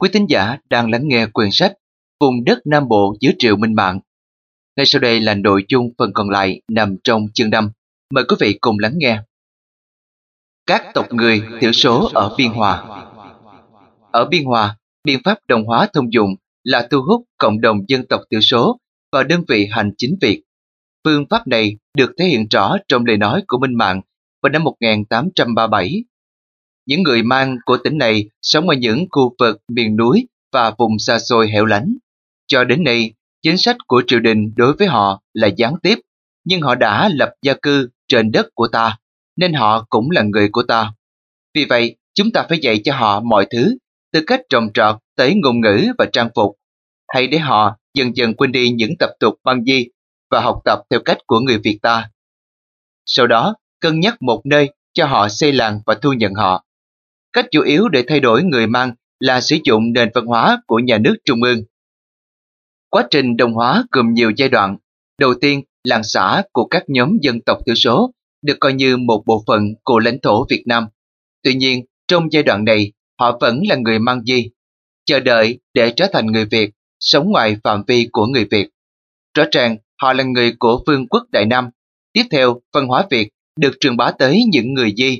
quý tín giả đang lắng nghe quyển sách Vùng đất Nam Bộ dưới triệu minh mạng. Ngay sau đây là nội dung phần còn lại nằm trong chương 5. Mời quý vị cùng lắng nghe. Các tộc người thiểu số ở Biên Hòa Ở Biên Hòa, biện pháp đồng hóa thông dụng là thu hút cộng đồng dân tộc thiểu số vào đơn vị hành chính Việt. Phương pháp này được thể hiện rõ trong lời nói của Minh Mạng vào năm 1837 những người mang của tỉnh này sống ở những khu vực miền núi và vùng xa xôi hẻo lánh. Cho đến nay, chính sách của triều đình đối với họ là gián tiếp, nhưng họ đã lập gia cư trên đất của ta, nên họ cũng là người của ta. Vì vậy, chúng ta phải dạy cho họ mọi thứ, từ cách trồng trọt tới ngôn ngữ và trang phục. Hãy để họ dần dần quên đi những tập tục băng di và học tập theo cách của người Việt ta. Sau đó, cân nhắc một nơi cho họ xây làng và thu nhận họ. Cách chủ yếu để thay đổi người mang là sử dụng nền văn hóa của nhà nước trung ương. Quá trình đồng hóa gồm nhiều giai đoạn. Đầu tiên, làng xã của các nhóm dân tộc thiểu số được coi như một bộ phận của lãnh thổ Việt Nam. Tuy nhiên, trong giai đoạn này, họ vẫn là người mang di, chờ đợi để trở thành người Việt, sống ngoài phạm vi của người Việt. Rõ ràng, họ là người của vương quốc Đại Nam. Tiếp theo, văn hóa Việt được truyền bá tới những người di.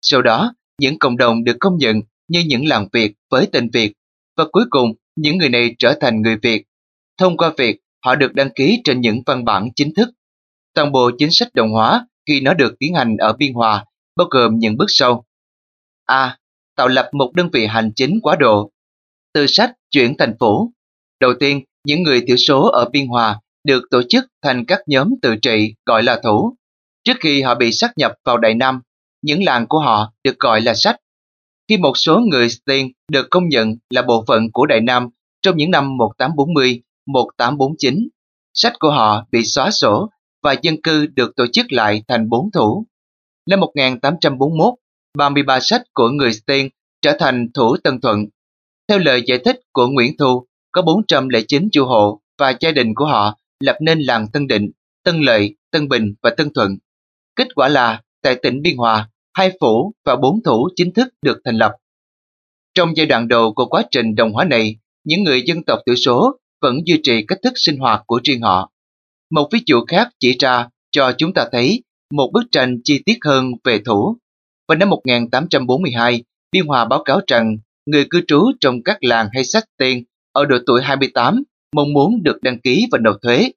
Sau đó, những cộng đồng được công nhận như những làng Việt với tên Việt và cuối cùng những người này trở thành người Việt. Thông qua việc họ được đăng ký trên những văn bản chính thức. Toàn bộ chính sách đồng hóa khi nó được tiến hành ở Biên Hòa bao gồm những bước sau. A. Tạo lập một đơn vị hành chính quá độ. Từ sách chuyển thành phố. Đầu tiên, những người thiểu số ở Biên Hòa được tổ chức thành các nhóm tự trị gọi là thủ. Trước khi họ bị sát nhập vào Đại Nam những làng của họ được gọi là sách. Khi một số người Steen được công nhận là bộ phận của Đại Nam trong những năm 1840, 1849, sách của họ bị xóa sổ và dân cư được tổ chức lại thành bốn thủ. Năm 1841, 33 sách của người Steen trở thành thủ Tân Thuận. Theo lời giải thích của Nguyễn Thu, có 409 chủ hộ và gia đình của họ lập nên làng Tân Định, Tân Lợi, Tân Bình và Tân Thuận. Kết quả là, tại tỉnh Biên Hòa, hai phủ và bốn thủ chính thức được thành lập. Trong giai đoạn đầu của quá trình đồng hóa này, những người dân tộc thiểu số vẫn duy trì cách thức sinh hoạt của riêng họ. Một ví dụ khác chỉ ra cho chúng ta thấy một bức tranh chi tiết hơn về thủ. Vào năm 1842, Biên Hòa báo cáo rằng người cư trú trong các làng hay sách tiền ở độ tuổi 28 mong muốn được đăng ký và nộp thuế.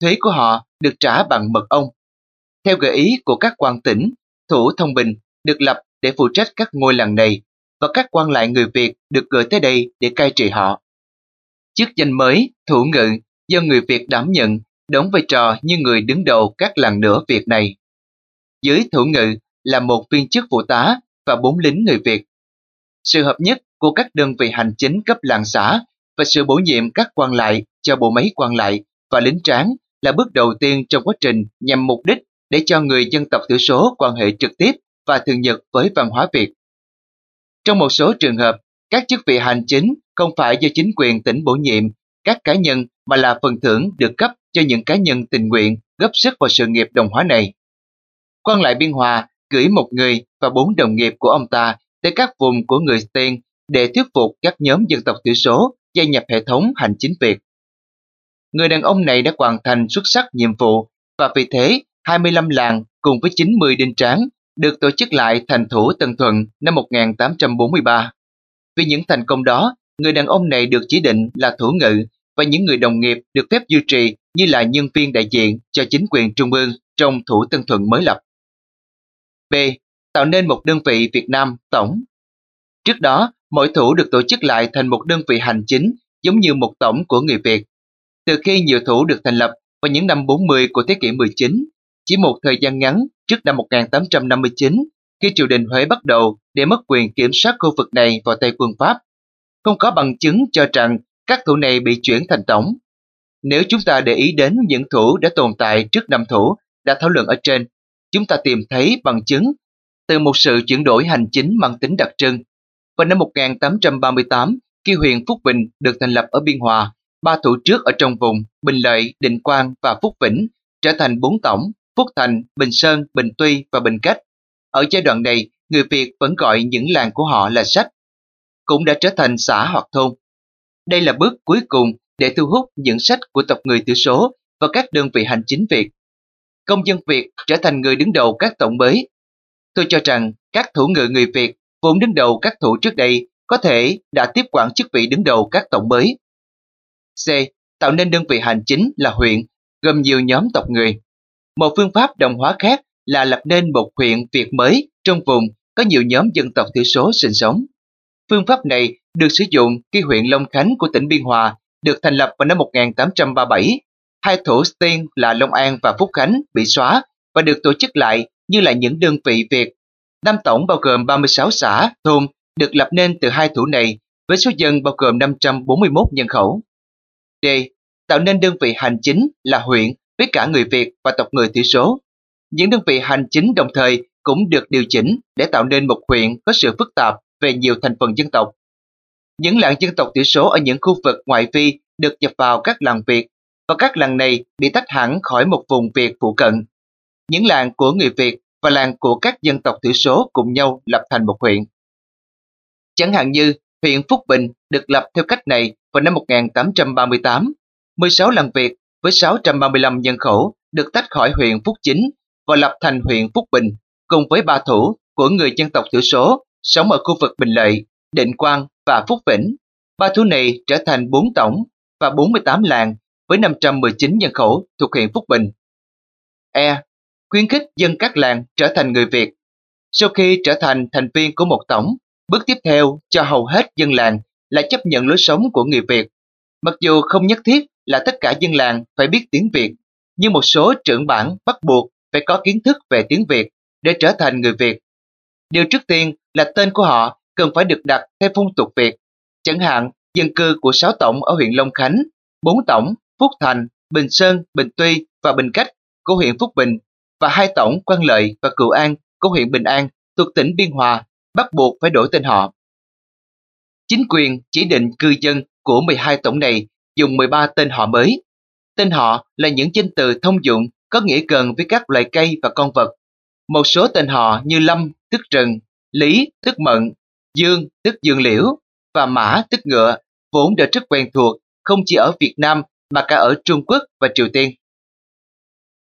Thuế của họ được trả bằng mật ong. Theo gợi ý của các quan tỉnh, Thủ Thông Bình được lập để phụ trách các ngôi làng này và các quan lại người Việt được gửi tới đây để cai trị họ. Chức danh mới, thủ ngự, do người Việt đảm nhận, đóng vai trò như người đứng đầu các làng nửa Việt này. Dưới thủ ngự là một viên chức phụ tá và bốn lính người Việt. Sự hợp nhất của các đơn vị hành chính cấp làng xã và sự bổ nhiệm các quan lại cho bộ máy quan lại và lính tráng là bước đầu tiên trong quá trình nhằm mục đích để cho người dân tộc thiểu số quan hệ trực tiếp và thường nhật với văn hóa Việt. Trong một số trường hợp, các chức vị hành chính không phải do chính quyền tỉnh bổ nhiệm các cá nhân mà là phần thưởng được cấp cho những cá nhân tình nguyện góp sức vào sự nghiệp đồng hóa này. Quan lại Biên Hòa gửi một người và bốn đồng nghiệp của ông ta tới các vùng của người Tiên để thuyết phục các nhóm dân tộc thiểu số gia nhập hệ thống hành chính Việt. Người đàn ông này đã hoàn thành xuất sắc nhiệm vụ và vì thế 25 làng cùng với 90 đinh tráng được tổ chức lại thành thủ Tân Thuận năm 1843. Vì những thành công đó, người đàn ông này được chỉ định là thủ ngự và những người đồng nghiệp được phép duy trì như là nhân viên đại diện cho chính quyền trung ương trong thủ Tân Thuận mới lập. B. Tạo nên một đơn vị Việt Nam tổng. Trước đó, mỗi thủ được tổ chức lại thành một đơn vị hành chính giống như một tổng của người Việt. Từ khi nhiều thủ được thành lập vào những năm 40 của thế kỷ 19, chỉ một thời gian ngắn trước năm 1859, khi triều đình Huế bắt đầu để mất quyền kiểm soát khu vực này vào tay quân Pháp, không có bằng chứng cho rằng các thủ này bị chuyển thành tổng. Nếu chúng ta để ý đến những thủ đã tồn tại trước năm thủ đã thảo luận ở trên, chúng ta tìm thấy bằng chứng từ một sự chuyển đổi hành chính mang tính đặc trưng. Vào năm 1838, khi huyện Phúc Bình được thành lập ở Biên Hòa, ba thủ trước ở trong vùng Bình Lợi, Định Quang và Phúc Vĩnh trở thành bốn tổng Phúc Thành, Bình Sơn, Bình Tuy và Bình Cách. Ở giai đoạn này, người Việt vẫn gọi những làng của họ là sách. cũng đã trở thành xã hoặc thôn. Đây là bước cuối cùng để thu hút những sách của tộc người thiểu số và các đơn vị hành chính Việt. Công dân Việt trở thành người đứng đầu các tổng mới. Tôi cho rằng các thủ ngự người Việt vốn đứng đầu các thủ trước đây có thể đã tiếp quản chức vị đứng đầu các tổng mới. C. Tạo nên đơn vị hành chính là huyện, gồm nhiều nhóm tộc người. Một phương pháp đồng hóa khác là lập nên một huyện Việt mới trong vùng có nhiều nhóm dân tộc thiểu số sinh sống. Phương pháp này được sử dụng khi huyện Long Khánh của tỉnh Biên Hòa được thành lập vào năm 1837. Hai thủ tiên là Long An và Phúc Khánh bị xóa và được tổ chức lại như là những đơn vị Việt. Năm tổng bao gồm 36 xã, thôn được lập nên từ hai thủ này với số dân bao gồm 541 nhân khẩu. D. Tạo nên đơn vị hành chính là huyện với cả người Việt và tộc người thiểu số. Những đơn vị hành chính đồng thời cũng được điều chỉnh để tạo nên một huyện có sự phức tạp về nhiều thành phần dân tộc. Những làng dân tộc thiểu số ở những khu vực ngoại vi được nhập vào các làng Việt, và các làng này bị tách hẳn khỏi một vùng Việt phụ cận. Những làng của người Việt và làng của các dân tộc thiểu số cùng nhau lập thành một huyện. Chẳng hạn như, huyện Phúc Bình được lập theo cách này vào năm 1838. 16 làng Việt với 635 nhân khẩu được tách khỏi huyện Phúc Chính và lập thành huyện Phúc Bình cùng với ba thủ của người dân tộc thiểu số sống ở khu vực Bình Lợi, Định Quang và Phúc Vĩnh. Ba thủ này trở thành 4 tổng và 48 làng với 519 nhân khẩu thuộc huyện Phúc Bình. E. Khuyến khích dân các làng trở thành người Việt. Sau khi trở thành thành viên của một tổng, bước tiếp theo cho hầu hết dân làng là chấp nhận lối sống của người Việt. Mặc dù không nhất thiết là tất cả dân làng phải biết tiếng Việt, nhưng một số trưởng bản bắt buộc phải có kiến thức về tiếng Việt để trở thành người Việt. Điều trước tiên là tên của họ cần phải được đặt theo phong tục Việt. Chẳng hạn, dân cư của 6 tổng ở huyện Long Khánh, 4 tổng Phúc Thành, Bình Sơn, Bình Tuy và Bình Cách của huyện Phúc Bình và hai tổng Quan Lợi và Cựu An của huyện Bình An thuộc tỉnh Biên Hòa bắt buộc phải đổi tên họ. Chính quyền chỉ định cư dân của 12 tổng này dùng 13 tên họ mới. Tên họ là những danh từ thông dụng có nghĩa gần với các loài cây và con vật. Một số tên họ như Lâm, tức rừng, Lý, tức mận, Dương, tức dương liễu và Mã, tức ngựa, vốn đã rất quen thuộc không chỉ ở Việt Nam mà cả ở Trung Quốc và Triều Tiên.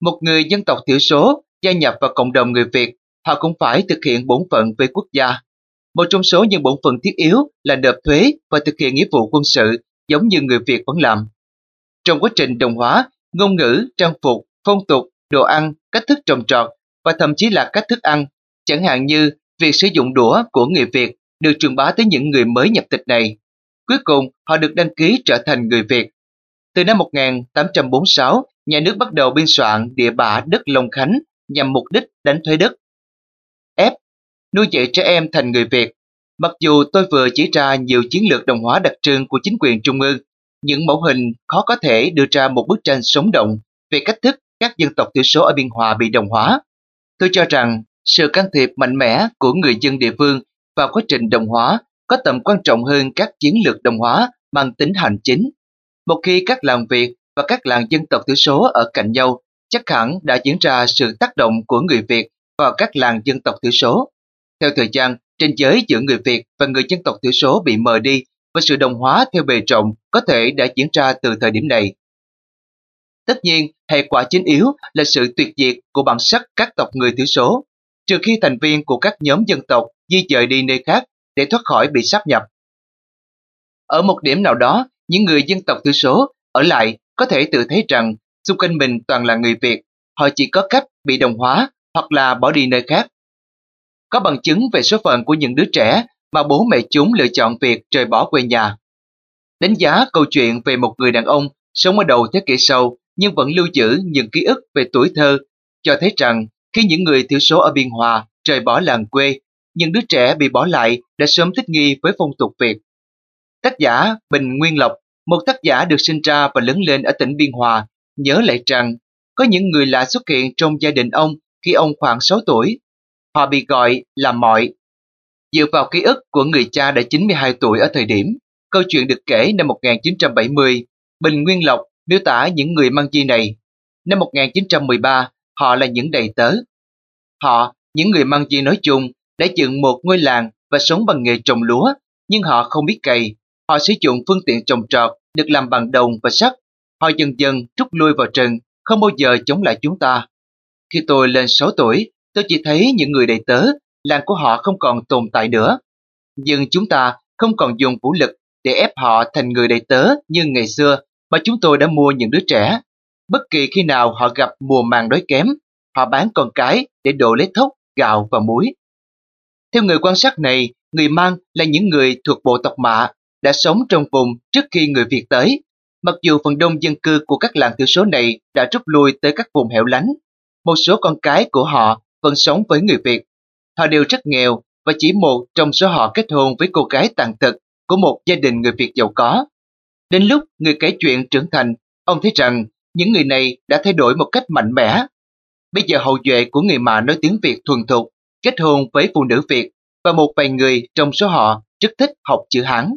Một người dân tộc thiểu số gia nhập vào cộng đồng người Việt, họ cũng phải thực hiện bổn phận về quốc gia. Một trong số những bổn phận thiết yếu là nộp thuế và thực hiện nghĩa vụ quân sự giống như người Việt vẫn làm. Trong quá trình đồng hóa, ngôn ngữ, trang phục, phong tục, đồ ăn, cách thức trồng trọt và thậm chí là cách thức ăn, chẳng hạn như việc sử dụng đũa của người Việt được truyền bá tới những người mới nhập tịch này. Cuối cùng, họ được đăng ký trở thành người Việt. Từ năm 1846, nhà nước bắt đầu biên soạn địa bạ đất Long Khánh nhằm mục đích đánh thuế đất. Nuôi dạy trẻ em thành người Việt Mặc dù tôi vừa chỉ ra nhiều chiến lược đồng hóa đặc trưng của chính quyền trung ương, những mẫu hình khó có thể đưa ra một bức tranh sống động về cách thức các dân tộc thiểu số ở Biên Hòa bị đồng hóa. Tôi cho rằng sự can thiệp mạnh mẽ của người dân địa phương vào quá trình đồng hóa có tầm quan trọng hơn các chiến lược đồng hóa mang tính hành chính. Một khi các làng Việt và các làng dân tộc thiểu số ở cạnh nhau, chắc hẳn đã diễn ra sự tác động của người Việt vào các làng dân tộc thiểu số. Theo thời gian, trên giới giữa người Việt và người dân tộc thiểu số bị mờ đi và sự đồng hóa theo bề rộng có thể đã diễn ra từ thời điểm này. Tất nhiên, hệ quả chính yếu là sự tuyệt diệt của bản sắc các tộc người thiểu số, trừ khi thành viên của các nhóm dân tộc di dời đi nơi khác để thoát khỏi bị sáp nhập. Ở một điểm nào đó, những người dân tộc thiểu số ở lại có thể tự thấy rằng xung quanh mình toàn là người Việt, họ chỉ có cách bị đồng hóa hoặc là bỏ đi nơi khác. Có bằng chứng về số phận của những đứa trẻ mà bố mẹ chúng lựa chọn việc rời bỏ quê nhà. Đánh giá câu chuyện về một người đàn ông sống ở đầu thế kỷ sau nhưng vẫn lưu giữ những ký ức về tuổi thơ, cho thấy rằng khi những người thiểu số ở Biên Hòa rời bỏ làng quê, những đứa trẻ bị bỏ lại đã sớm thích nghi với phong tục Việt. Tác giả Bình Nguyên Lộc, một tác giả được sinh ra và lớn lên ở tỉnh Biên Hòa, nhớ lại rằng có những người lạ xuất hiện trong gia đình ông khi ông khoảng 6 tuổi. Họ bị gọi là mọi. Dựa vào ký ức của người cha đã 92 tuổi ở thời điểm, câu chuyện được kể năm 1970, Bình Nguyên Lộc miêu tả những người mang chi này. Năm 1913, họ là những đầy tớ. Họ, những người mang chi nói chung, đã dựng một ngôi làng và sống bằng nghề trồng lúa, nhưng họ không biết cày. Họ sử dụng phương tiện trồng trọt được làm bằng đồng và sắt. Họ dần dần rút lui vào rừng, không bao giờ chống lại chúng ta. Khi tôi lên 6 tuổi, tôi chỉ thấy những người đầy tớ, làng của họ không còn tồn tại nữa. Nhưng chúng ta không còn dùng vũ lực để ép họ thành người đầy tớ như ngày xưa mà chúng tôi đã mua những đứa trẻ. Bất kỳ khi nào họ gặp mùa màng đói kém, họ bán con cái để đổ lấy thóc, gạo và muối. Theo người quan sát này, người Mang là những người thuộc bộ tộc Mạ đã sống trong vùng trước khi người Việt tới. Mặc dù phần đông dân cư của các làng thiểu số này đã rút lui tới các vùng hẻo lánh, một số con cái của họ vẫn sống với người Việt. Họ đều rất nghèo và chỉ một trong số họ kết hôn với cô gái tàn tật của một gia đình người Việt giàu có. Đến lúc người kể chuyện trưởng thành, ông thấy rằng những người này đã thay đổi một cách mạnh mẽ. Bây giờ hậu duệ của người mà nói tiếng Việt thuần thục, kết hôn với phụ nữ Việt và một vài người trong số họ rất thích học chữ Hán.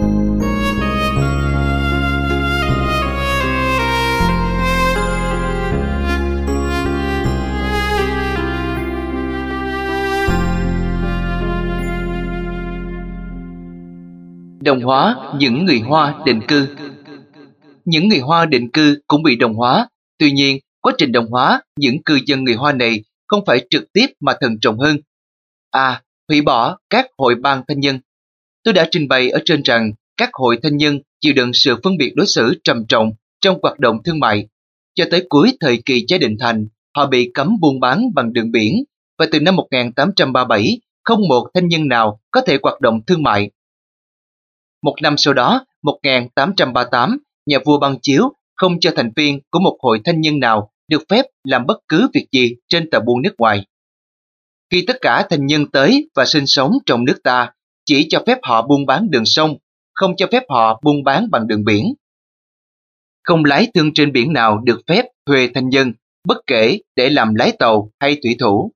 Đồng hóa những người Hoa định cư Những người Hoa định cư cũng bị đồng hóa, tuy nhiên quá trình đồng hóa những cư dân người Hoa này không phải trực tiếp mà thần trọng hơn. A. Hủy bỏ các hội ban thanh nhân Tôi đã trình bày ở trên rằng các hội thanh nhân chịu đựng sự phân biệt đối xử trầm trọng trong hoạt động thương mại. Cho tới cuối thời kỳ chế định thành, họ bị cấm buôn bán bằng đường biển và từ năm 1837, không một thanh nhân nào có thể hoạt động thương mại một năm sau đó, 1838, nhà vua băng chiếu không cho thành viên của một hội thanh nhân nào được phép làm bất cứ việc gì trên tờ buôn nước ngoài. Khi tất cả thanh nhân tới và sinh sống trong nước ta, chỉ cho phép họ buôn bán đường sông, không cho phép họ buôn bán bằng đường biển. Không lái thương trên biển nào được phép thuê thanh nhân, bất kể để làm lái tàu hay thủy thủ.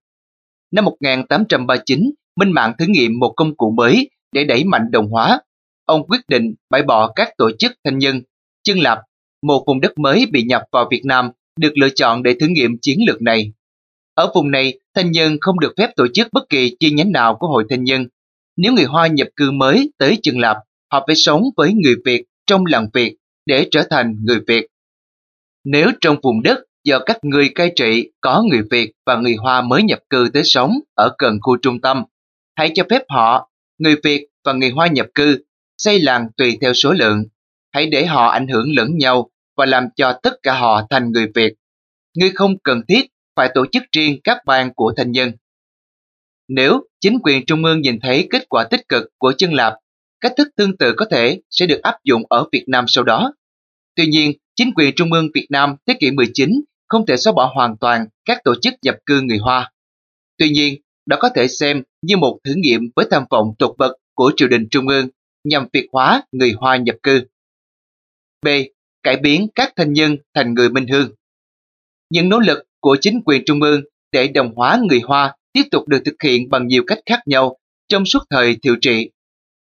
Năm 1839, Minh Mạng thử nghiệm một công cụ mới để đẩy mạnh đồng hóa ông quyết định bãi bỏ các tổ chức thanh nhân. Chân Lạp, một vùng đất mới bị nhập vào Việt Nam, được lựa chọn để thử nghiệm chiến lược này. Ở vùng này, thanh nhân không được phép tổ chức bất kỳ chi nhánh nào của hội thanh nhân. Nếu người Hoa nhập cư mới tới Chân Lạp, họ phải sống với người Việt trong làng Việt để trở thành người Việt. Nếu trong vùng đất do các người cai trị có người Việt và người Hoa mới nhập cư tới sống ở gần khu trung tâm, hãy cho phép họ, người Việt và người Hoa nhập cư xây làng tùy theo số lượng. Hãy để họ ảnh hưởng lẫn nhau và làm cho tất cả họ thành người Việt. Ngươi không cần thiết phải tổ chức riêng các bang của thành nhân. Nếu chính quyền trung ương nhìn thấy kết quả tích cực của chân lạp, cách thức tương tự có thể sẽ được áp dụng ở Việt Nam sau đó. Tuy nhiên, chính quyền trung ương Việt Nam thế kỷ 19 không thể xóa bỏ hoàn toàn các tổ chức nhập cư người Hoa. Tuy nhiên, đó có thể xem như một thử nghiệm với tham vọng tột bậc của triều đình trung ương nhằm Việt hóa người Hoa nhập cư. B. Cải biến các thanh nhân thành người minh hương. Những nỗ lực của chính quyền trung ương để đồng hóa người Hoa tiếp tục được thực hiện bằng nhiều cách khác nhau trong suốt thời thiệu trị.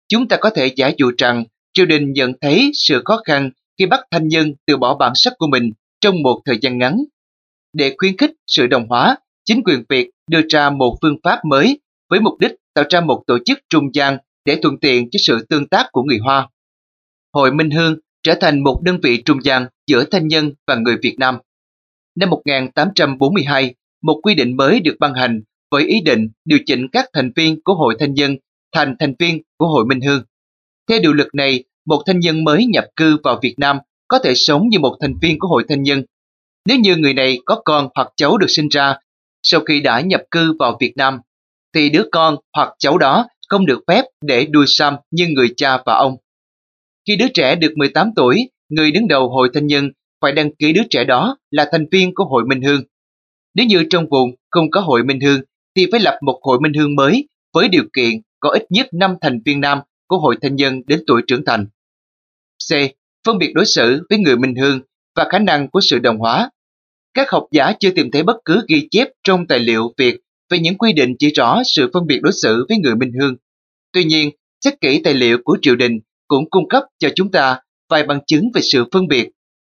Chúng ta có thể giả dụ rằng triều đình nhận thấy sự khó khăn khi bắt thanh nhân từ bỏ bản sắc của mình trong một thời gian ngắn. Để khuyến khích sự đồng hóa, chính quyền Việt đưa ra một phương pháp mới với mục đích tạo ra một tổ chức trung gian để thuận tiện cho sự tương tác của người Hoa. Hội Minh Hương trở thành một đơn vị trung gian giữa thanh nhân và người Việt Nam. Năm 1842, một quy định mới được ban hành với ý định điều chỉnh các thành viên của Hội Thanh nhân thành thành viên của Hội Minh Hương. Theo điều luật này, một thanh nhân mới nhập cư vào Việt Nam có thể sống như một thành viên của Hội Thanh nhân. Nếu như người này có con hoặc cháu được sinh ra sau khi đã nhập cư vào Việt Nam, thì đứa con hoặc cháu đó không được phép để đuôi xăm như người cha và ông. Khi đứa trẻ được 18 tuổi, người đứng đầu hội thanh nhân phải đăng ký đứa trẻ đó là thành viên của hội Minh Hương. Nếu như trong vùng không có hội Minh Hương, thì phải lập một hội Minh Hương mới với điều kiện có ít nhất 5 thành viên nam của hội thanh nhân đến tuổi trưởng thành. C. Phân biệt đối xử với người Minh Hương và khả năng của sự đồng hóa. Các học giả chưa tìm thấy bất cứ ghi chép trong tài liệu việc về những quy định chỉ rõ sự phân biệt đối xử với người minh hương. Tuy nhiên, xét kỹ tài liệu của triều đình cũng cung cấp cho chúng ta vài bằng chứng về sự phân biệt.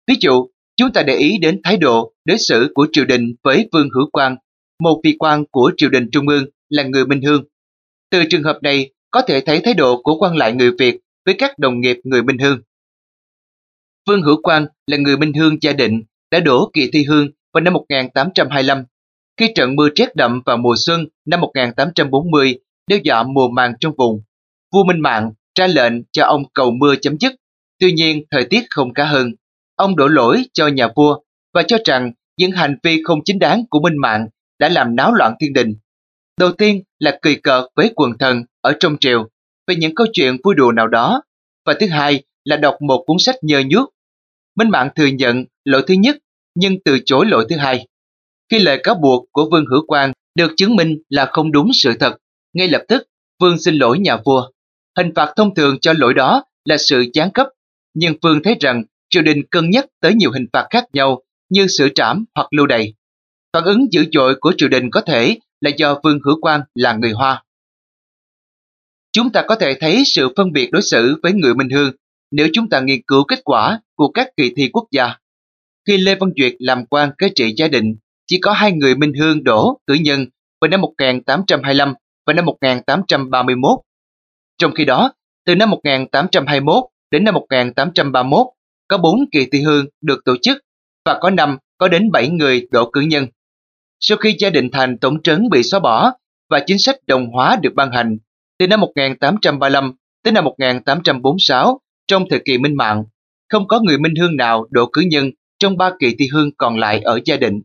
Ví dụ, chúng ta để ý đến thái độ đối xử của triều đình với Vương Hữu Quang, một vị quan của triều đình trung ương là người minh hương. Từ trường hợp này, có thể thấy thái độ của quan lại người Việt với các đồng nghiệp người Minh Hương. Vương Hữu Quang là người Minh Hương gia định đã đổ kỳ thi hương vào năm 1825. Khi trận mưa rét đậm vào mùa xuân năm 1840 đe dọa mùa màng trong vùng, vua Minh Mạng ra lệnh cho ông cầu mưa chấm dứt. Tuy nhiên, thời tiết không khá hơn. Ông đổ lỗi cho nhà vua và cho rằng những hành vi không chính đáng của Minh Mạng đã làm náo loạn thiên đình. Đầu tiên là cười cợt với quần thần ở trong triều về những câu chuyện vui đùa nào đó, và thứ hai là đọc một cuốn sách nhơ nhuốc. Minh Mạng thừa nhận lỗi thứ nhất nhưng từ chối lỗi thứ hai. Khi lời cáo buộc của Vương Hữu Quang được chứng minh là không đúng sự thật, ngay lập tức Vương xin lỗi nhà vua. Hình phạt thông thường cho lỗi đó là sự giáng cấp, nhưng Vương thấy rằng triều đình cân nhắc tới nhiều hình phạt khác nhau như xử trảm hoặc lưu đày. Phản ứng dữ dội của triều đình có thể là do Vương Hữu Quang là người Hoa. Chúng ta có thể thấy sự phân biệt đối xử với người Minh Hương nếu chúng ta nghiên cứu kết quả của các kỳ thi quốc gia. Khi Lê Văn Duyệt làm quan kế trị gia đình, chỉ có hai người Minh Hương đổ cử nhân vào năm 1825 và năm 1831. Trong khi đó, từ năm 1821 đến năm 1831, có 4 kỳ thi hương được tổ chức và có năm có đến 7 người đổ cử nhân. Sau khi gia đình thành tổng trấn bị xóa bỏ và chính sách đồng hóa được ban hành, từ năm 1835 đến năm 1846, trong thời kỳ minh mạng, không có người minh hương nào đổ cử nhân trong ba kỳ thi hương còn lại ở gia đình.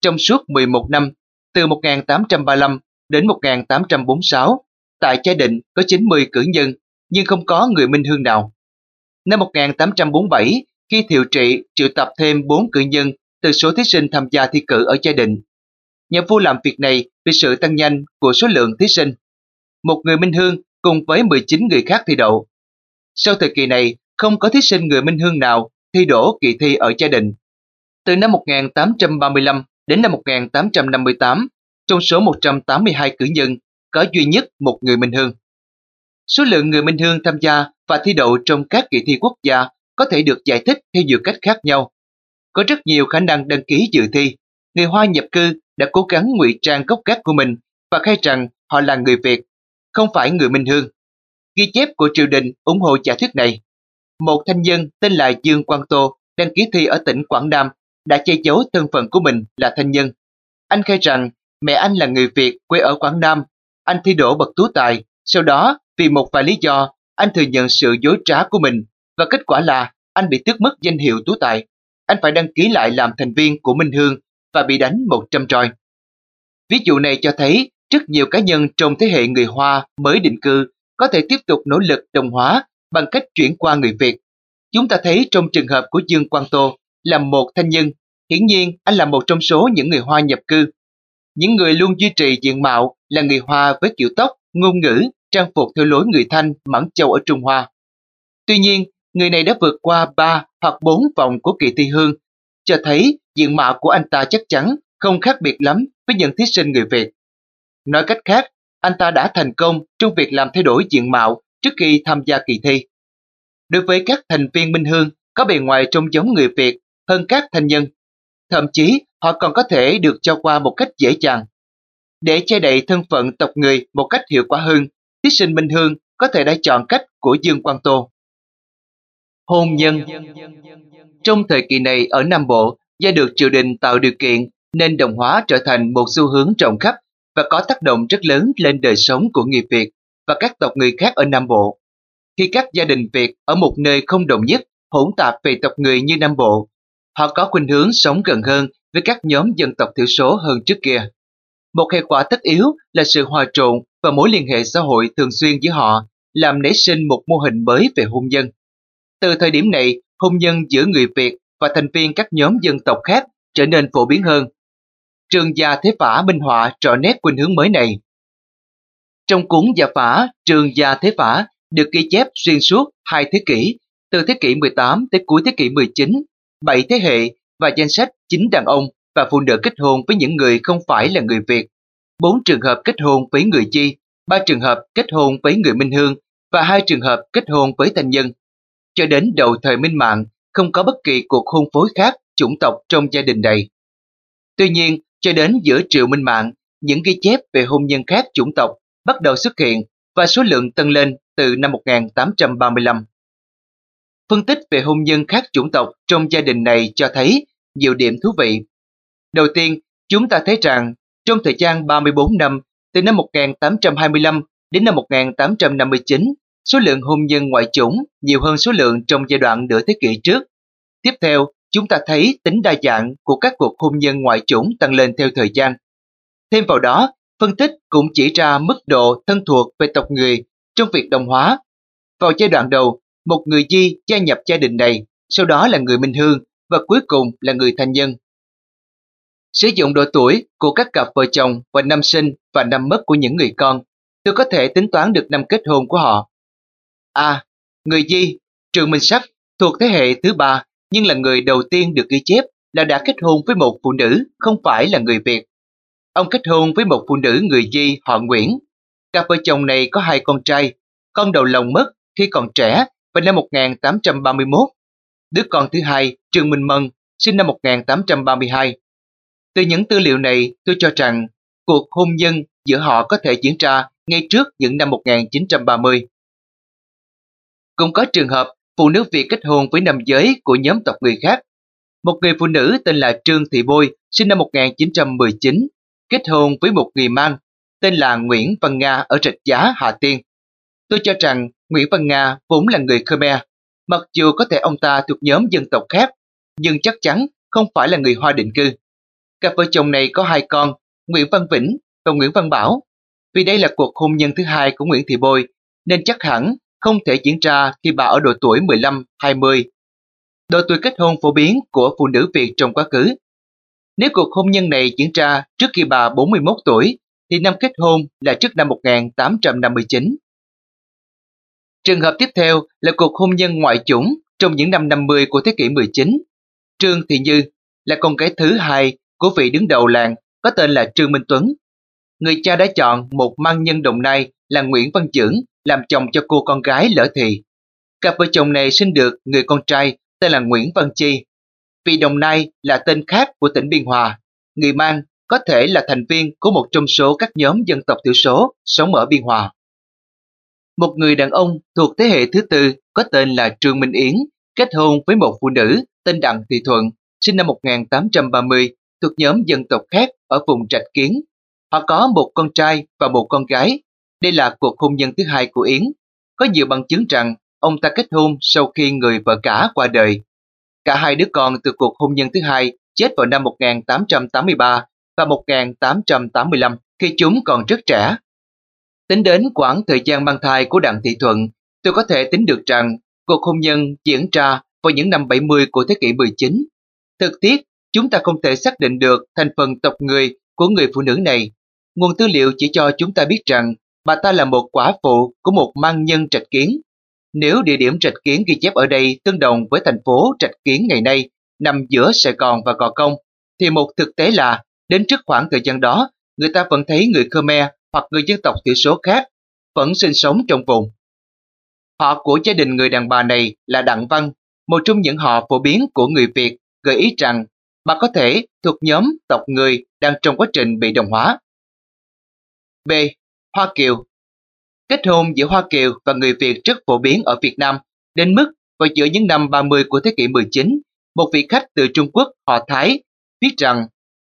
Trong suốt 11 năm, từ 1835 đến 1846, tại Chai định có 90 cử nhân, nhưng không có người minh hương nào. Năm 1847, khi thiệu trị triệu tập thêm 4 cử nhân từ số thí sinh tham gia thi cử ở Chai Định. Nhà vua làm việc này vì sự tăng nhanh của số lượng thí sinh. Một người minh hương cùng với 19 người khác thi đậu. Sau thời kỳ này, không có thí sinh người minh hương nào thi đổ kỳ thi ở Chai Định. Từ năm 1835 đến năm 1858, trong số 182 cử nhân, có duy nhất một người Minh Hương. Số lượng người Minh Hương tham gia và thi đậu trong các kỳ thi quốc gia có thể được giải thích theo nhiều cách khác nhau. Có rất nhiều khả năng đăng ký dự thi. Người Hoa nhập cư đã cố gắng ngụy trang gốc gác của mình và khai rằng họ là người Việt, không phải người Minh Hương. Ghi chép của triều đình ủng hộ giả thuyết này. Một thanh dân tên là Dương Quang Tô đăng ký thi ở tỉnh Quảng Nam đã che giấu thân phận của mình là thanh nhân. Anh khai rằng mẹ anh là người Việt quê ở Quảng Nam. Anh thi đỗ bậc tú tài, sau đó vì một vài lý do anh thừa nhận sự dối trá của mình và kết quả là anh bị tước mất danh hiệu tú tài. Anh phải đăng ký lại làm thành viên của Minh Hương và bị đánh 100 roi. Ví dụ này cho thấy rất nhiều cá nhân trong thế hệ người Hoa mới định cư có thể tiếp tục nỗ lực đồng hóa bằng cách chuyển qua người Việt. Chúng ta thấy trong trường hợp của Dương Quang Tô là một thanh nhân, hiển nhiên anh là một trong số những người Hoa nhập cư. Những người luôn duy trì diện mạo là người Hoa với kiểu tóc, ngôn ngữ, trang phục theo lối người Thanh, Mãn Châu ở Trung Hoa. Tuy nhiên, người này đã vượt qua 3 hoặc 4 vòng của kỳ thi hương, cho thấy diện mạo của anh ta chắc chắn không khác biệt lắm với những thí sinh người Việt. Nói cách khác, anh ta đã thành công trong việc làm thay đổi diện mạo trước khi tham gia kỳ thi. Đối với các thành viên Minh Hương có bề ngoài trông giống người Việt hơn các thanh nhân, thậm chí họ còn có thể được cho qua một cách dễ dàng. Để che đậy thân phận tộc người một cách hiệu quả hơn, thí sinh Minh Hương có thể đã chọn cách của Dương Quang Tô. Hôn nhân Trong thời kỳ này ở Nam Bộ, do được triều đình tạo điều kiện nên đồng hóa trở thành một xu hướng rộng khắp và có tác động rất lớn lên đời sống của người Việt và các tộc người khác ở Nam Bộ. Khi các gia đình Việt ở một nơi không đồng nhất, hỗn tạp về tộc người như Nam Bộ, họ có khuynh hướng sống gần hơn với các nhóm dân tộc thiểu số hơn trước kia. Một hệ quả tất yếu là sự hòa trộn và mối liên hệ xã hội thường xuyên giữa họ làm nảy sinh một mô hình mới về hôn nhân. Từ thời điểm này, hôn nhân giữa người Việt và thành viên các nhóm dân tộc khác trở nên phổ biến hơn. Trường gia thế phả minh họa rõ nét khuynh hướng mới này. Trong cuốn gia phả, trường gia thế phả được ghi chép xuyên suốt hai thế kỷ, từ thế kỷ 18 tới cuối thế kỷ 19, bảy thế hệ và danh sách chính đàn ông và phụ nữ kết hôn với những người không phải là người Việt, bốn trường hợp kết hôn với người Chi, ba trường hợp kết hôn với người Minh Hương và hai trường hợp kết hôn với thanh nhân. Cho đến đầu thời Minh Mạng, không có bất kỳ cuộc hôn phối khác chủng tộc trong gia đình này. Tuy nhiên, cho đến giữa triệu Minh Mạng, những ghi chép về hôn nhân khác chủng tộc bắt đầu xuất hiện và số lượng tăng lên từ năm 1835. Phân tích về hôn nhân khác chủng tộc trong gia đình này cho thấy nhiều điểm thú vị. Đầu tiên, chúng ta thấy rằng trong thời gian 34 năm, từ năm 1825 đến năm 1859, số lượng hôn nhân ngoại chủng nhiều hơn số lượng trong giai đoạn nửa thế kỷ trước. Tiếp theo, chúng ta thấy tính đa dạng của các cuộc hôn nhân ngoại chủng tăng lên theo thời gian. Thêm vào đó, phân tích cũng chỉ ra mức độ thân thuộc về tộc người trong việc đồng hóa. Vào giai đoạn đầu, một người Di gia nhập gia đình này, sau đó là người Minh Hương và cuối cùng là người thanh nhân. Sử dụng độ tuổi của các cặp vợ chồng và năm sinh và năm mất của những người con, tôi có thể tính toán được năm kết hôn của họ. A. người Di, Trường Minh Sắc, thuộc thế hệ thứ ba, nhưng là người đầu tiên được ghi chép là đã kết hôn với một phụ nữ, không phải là người Việt. Ông kết hôn với một phụ nữ người Di họ Nguyễn. Cặp vợ chồng này có hai con trai, con đầu lòng mất khi còn trẻ vào năm 1831. Đứa con thứ hai, Trương Minh Mân, sinh năm 1832. Từ những tư liệu này, tôi cho rằng cuộc hôn nhân giữa họ có thể diễn ra ngay trước những năm 1930. Cũng có trường hợp phụ nữ Việt kết hôn với nam giới của nhóm tộc người khác. Một người phụ nữ tên là Trương Thị Bôi, sinh năm 1919, kết hôn với một người mang tên là Nguyễn Văn Nga ở Rạch Giá, Hà Tiên. Tôi cho rằng Nguyễn Văn Nga vốn là người Khmer, mặc dù có thể ông ta thuộc nhóm dân tộc khác, nhưng chắc chắn không phải là người Hoa định cư. Cặp vợ chồng này có hai con, Nguyễn Văn Vĩnh và Nguyễn Văn Bảo. Vì đây là cuộc hôn nhân thứ hai của Nguyễn Thị Bôi, nên chắc hẳn không thể diễn ra khi bà ở độ tuổi 15-20. Độ tuổi kết hôn phổ biến của phụ nữ Việt trong quá khứ. Nếu cuộc hôn nhân này diễn ra trước khi bà 41 tuổi, thì năm kết hôn là trước năm 1859. Trường hợp tiếp theo là cuộc hôn nhân ngoại chủng trong những năm 50 của thế kỷ 19. Trương Thị Như là con gái thứ hai của vị đứng đầu làng có tên là Trương Minh Tuấn. Người cha đã chọn một mang nhân đồng nai là Nguyễn Văn Chưởng làm chồng cho cô con gái lỡ thị. Cặp vợ chồng này sinh được người con trai tên là Nguyễn Văn Chi. Vì Đồng Nai là tên khác của tỉnh Biên Hòa, người mang có thể là thành viên của một trong số các nhóm dân tộc thiểu số sống ở Biên Hòa. Một người đàn ông thuộc thế hệ thứ tư có tên là Trương Minh Yến, kết hôn với một phụ nữ tên Đặng Thị Thuận, sinh năm 1830 thuộc nhóm dân tộc khác ở vùng Trạch Kiến. Họ có một con trai và một con gái. Đây là cuộc hôn nhân thứ hai của Yến. Có nhiều bằng chứng rằng ông ta kết hôn sau khi người vợ cả qua đời. Cả hai đứa con từ cuộc hôn nhân thứ hai chết vào năm 1883 và 1885 khi chúng còn rất trẻ. Tính đến khoảng thời gian mang thai của Đặng Thị Thuận, tôi có thể tính được rằng cuộc hôn nhân diễn ra vào những năm 70 của thế kỷ 19. Thực tiết, chúng ta không thể xác định được thành phần tộc người của người phụ nữ này. Nguồn tư liệu chỉ cho chúng ta biết rằng bà ta là một quả phụ của một mang nhân trạch kiến. Nếu địa điểm trạch kiến ghi chép ở đây tương đồng với thành phố trạch kiến ngày nay, nằm giữa Sài Gòn và Gò Công, thì một thực tế là đến trước khoảng thời gian đó, người ta vẫn thấy người Khmer hoặc người dân tộc thiểu số khác vẫn sinh sống trong vùng. Họ của gia đình người đàn bà này là Đặng Văn, một trong những họ phổ biến của người Việt, gợi ý rằng bà có thể thuộc nhóm tộc người đang trong quá trình bị đồng hóa. B. Hoa Kiều Kết hôn giữa Hoa Kiều và người Việt rất phổ biến ở Việt Nam, đến mức vào giữa những năm 30 của thế kỷ 19, một vị khách từ Trung Quốc họ Thái viết rằng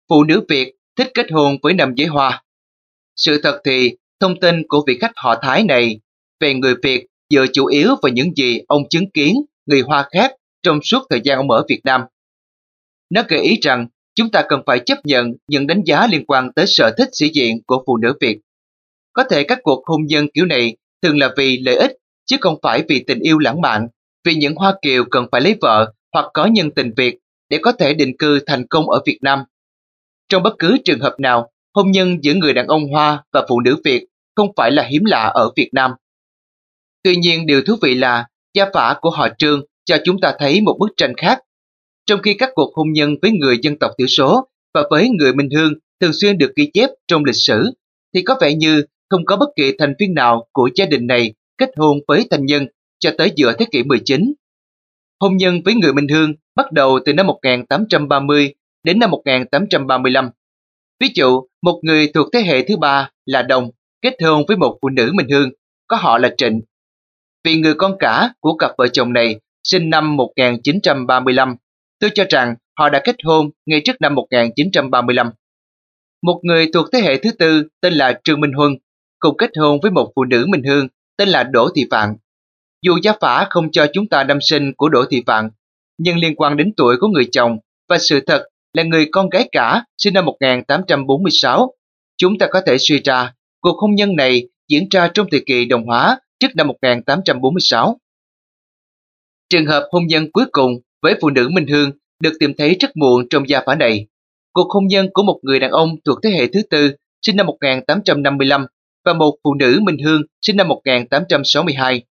phụ nữ Việt thích kết hôn với nam giới Hoa. Sự thật thì, thông tin của vị khách họ Thái này về người Việt dựa chủ yếu vào những gì ông chứng kiến người Hoa khác trong suốt thời gian ông ở Việt Nam. Nó gợi ý rằng chúng ta cần phải chấp nhận những đánh giá liên quan tới sở thích sĩ diện của phụ nữ Việt. Có thể các cuộc hôn nhân kiểu này thường là vì lợi ích, chứ không phải vì tình yêu lãng mạn, vì những Hoa Kiều cần phải lấy vợ hoặc có nhân tình Việt để có thể định cư thành công ở Việt Nam. Trong bất cứ trường hợp nào, hôn nhân giữa người đàn ông Hoa và phụ nữ Việt không phải là hiếm lạ ở Việt Nam. Tuy nhiên điều thú vị là gia phả của họ Trương cho chúng ta thấy một bức tranh khác. Trong khi các cuộc hôn nhân với người dân tộc thiểu số và với người Minh Hương thường xuyên được ghi chép trong lịch sử, thì có vẻ như không có bất kỳ thành viên nào của gia đình này kết hôn với thanh nhân cho tới giữa thế kỷ 19. Hôn nhân với người Minh Hương bắt đầu từ năm 1830 đến năm 1835. Ví dụ, một người thuộc thế hệ thứ ba là Đồng kết hôn với một phụ nữ Minh Hương có họ là Trịnh. Vì người con cả của cặp vợ chồng này sinh năm 1935, tôi cho rằng họ đã kết hôn ngay trước năm 1935. Một người thuộc thế hệ thứ tư tên là Trương Minh Huân cùng kết hôn với một phụ nữ Minh Hương tên là Đỗ Thị Phạn. Dù gia phả không cho chúng ta năm sinh của Đỗ Thị Phạn, nhưng liên quan đến tuổi của người chồng và sự thật là người con gái cả sinh năm 1846, chúng ta có thể suy ra cuộc hôn nhân này diễn ra trong thời kỳ đồng hóa trước năm 1846. Trường hợp hôn nhân cuối cùng với phụ nữ Minh Hương được tìm thấy rất muộn trong gia phả này. Cuộc hôn nhân của một người đàn ông thuộc thế hệ thứ tư sinh năm 1855 và một phụ nữ Minh Hương sinh năm 1862.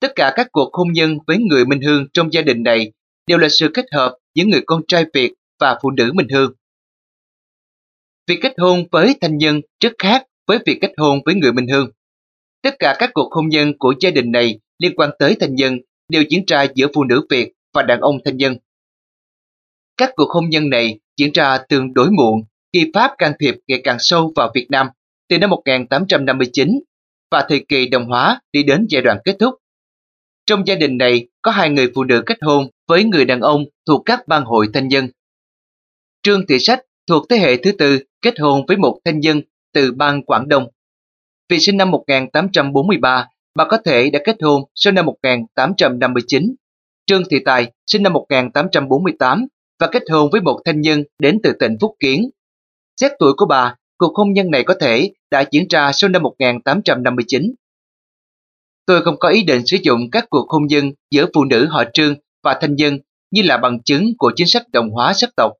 Tất cả các cuộc hôn nhân với người Minh Hương trong gia đình này đều là sự kết hợp giữa người con trai Việt và phụ nữ bình thường. Việc kết hôn với thanh nhân rất khác với việc kết hôn với người bình thường. Tất cả các cuộc hôn nhân của gia đình này liên quan tới thanh nhân đều diễn ra giữa phụ nữ Việt và đàn ông thanh nhân. Các cuộc hôn nhân này diễn ra tương đối muộn khi Pháp can thiệp ngày càng sâu vào Việt Nam từ năm 1859 và thời kỳ đồng hóa đi đến giai đoạn kết thúc. Trong gia đình này có hai người phụ nữ kết hôn với người đàn ông thuộc các bang hội thanh nhân. Trương Thị Sách thuộc thế hệ thứ tư kết hôn với một thanh nhân từ bang Quảng Đông. Vì sinh năm 1843, bà có thể đã kết hôn sau năm 1859. Trương Thị Tài sinh năm 1848 và kết hôn với một thanh nhân đến từ tỉnh Phúc Kiến. Xét tuổi của bà, cuộc hôn nhân này có thể đã diễn ra sau năm 1859. Tôi không có ý định sử dụng các cuộc hôn nhân giữa phụ nữ họ Trương và thanh nhân như là bằng chứng của chính sách đồng hóa sắc tộc.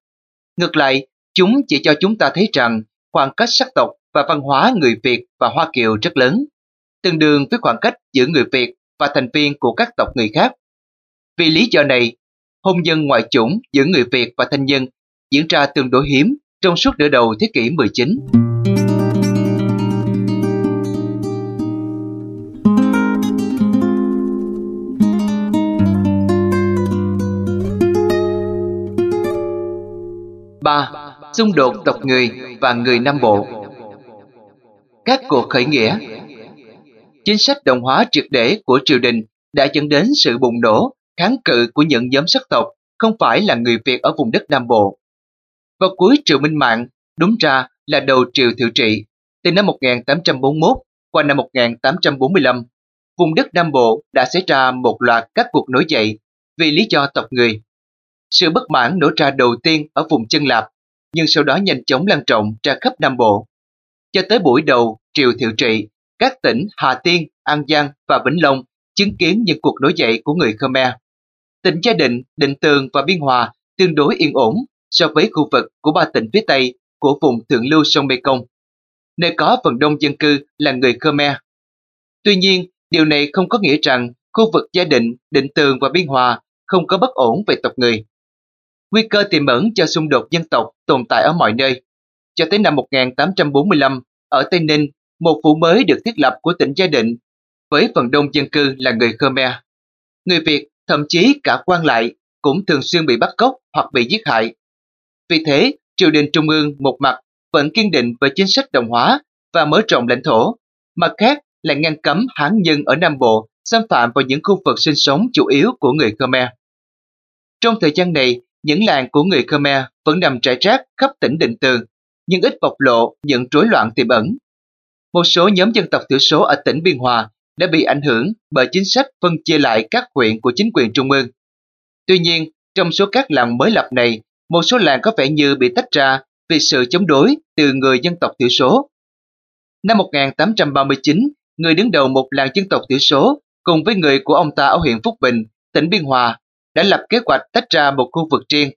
Ngược lại, chúng chỉ cho chúng ta thấy rằng khoảng cách sắc tộc và văn hóa người Việt và Hoa Kiều rất lớn, tương đương với khoảng cách giữa người Việt và thành viên của các tộc người khác. Vì lý do này, hôn nhân ngoại chủng giữa người Việt và thanh nhân diễn ra tương đối hiếm trong suốt nửa đầu thế kỷ 19. Ba Xung đột tộc người và người Nam Bộ Các cuộc khởi nghĩa Chính sách đồng hóa triệt để của triều đình đã dẫn đến sự bùng nổ, kháng cự của những nhóm sắc tộc không phải là người Việt ở vùng đất Nam Bộ. Vào cuối triều Minh Mạng, đúng ra là đầu triều Thiệu Trị, từ năm 1841 qua năm 1845, vùng đất Nam Bộ đã xảy ra một loạt các cuộc nổi dậy vì lý do tộc người. Sự bất mãn nổ ra đầu tiên ở vùng chân lạp, nhưng sau đó nhanh chóng lan rộng ra khắp Nam Bộ. Cho tới buổi đầu triều Thiệu Trị, các tỉnh Hà Tiên, An Giang và Vĩnh Long chứng kiến những cuộc nổi dậy của người Khmer. Tỉnh Gia Định, Định Tường và Biên Hòa tương đối yên ổn so với khu vực của ba tỉnh phía Tây của vùng thượng lưu sông Mekong, nơi có phần đông dân cư là người Khmer. Tuy nhiên, điều này không có nghĩa rằng khu vực Gia Định, Định Tường và Biên Hòa không có bất ổn về tộc người. Nguy cơ tiềm ẩn cho xung đột dân tộc tồn tại ở mọi nơi. Cho tới năm 1845, ở Tây Ninh, một phủ mới được thiết lập của tỉnh Gia Định với phần đông dân cư là người Khmer. Người Việt, thậm chí cả quan lại, cũng thường xuyên bị bắt cóc hoặc bị giết hại. Vì thế, triều đình trung ương một mặt vẫn kiên định với chính sách đồng hóa và mở rộng lãnh thổ, mặt khác là ngăn cấm hán nhân ở Nam Bộ xâm phạm vào những khu vực sinh sống chủ yếu của người Khmer. Trong thời gian này, những làng của người Khmer vẫn nằm trải rác khắp tỉnh Định Tường, nhưng ít bộc lộ những rối loạn tiềm ẩn. Một số nhóm dân tộc thiểu số ở tỉnh Biên Hòa đã bị ảnh hưởng bởi chính sách phân chia lại các huyện của chính quyền trung ương. Tuy nhiên, trong số các làng mới lập này, một số làng có vẻ như bị tách ra vì sự chống đối từ người dân tộc thiểu số. Năm 1839, người đứng đầu một làng dân tộc thiểu số cùng với người của ông ta ở huyện Phúc Bình, tỉnh Biên Hòa đã lập kế hoạch tách ra một khu vực riêng.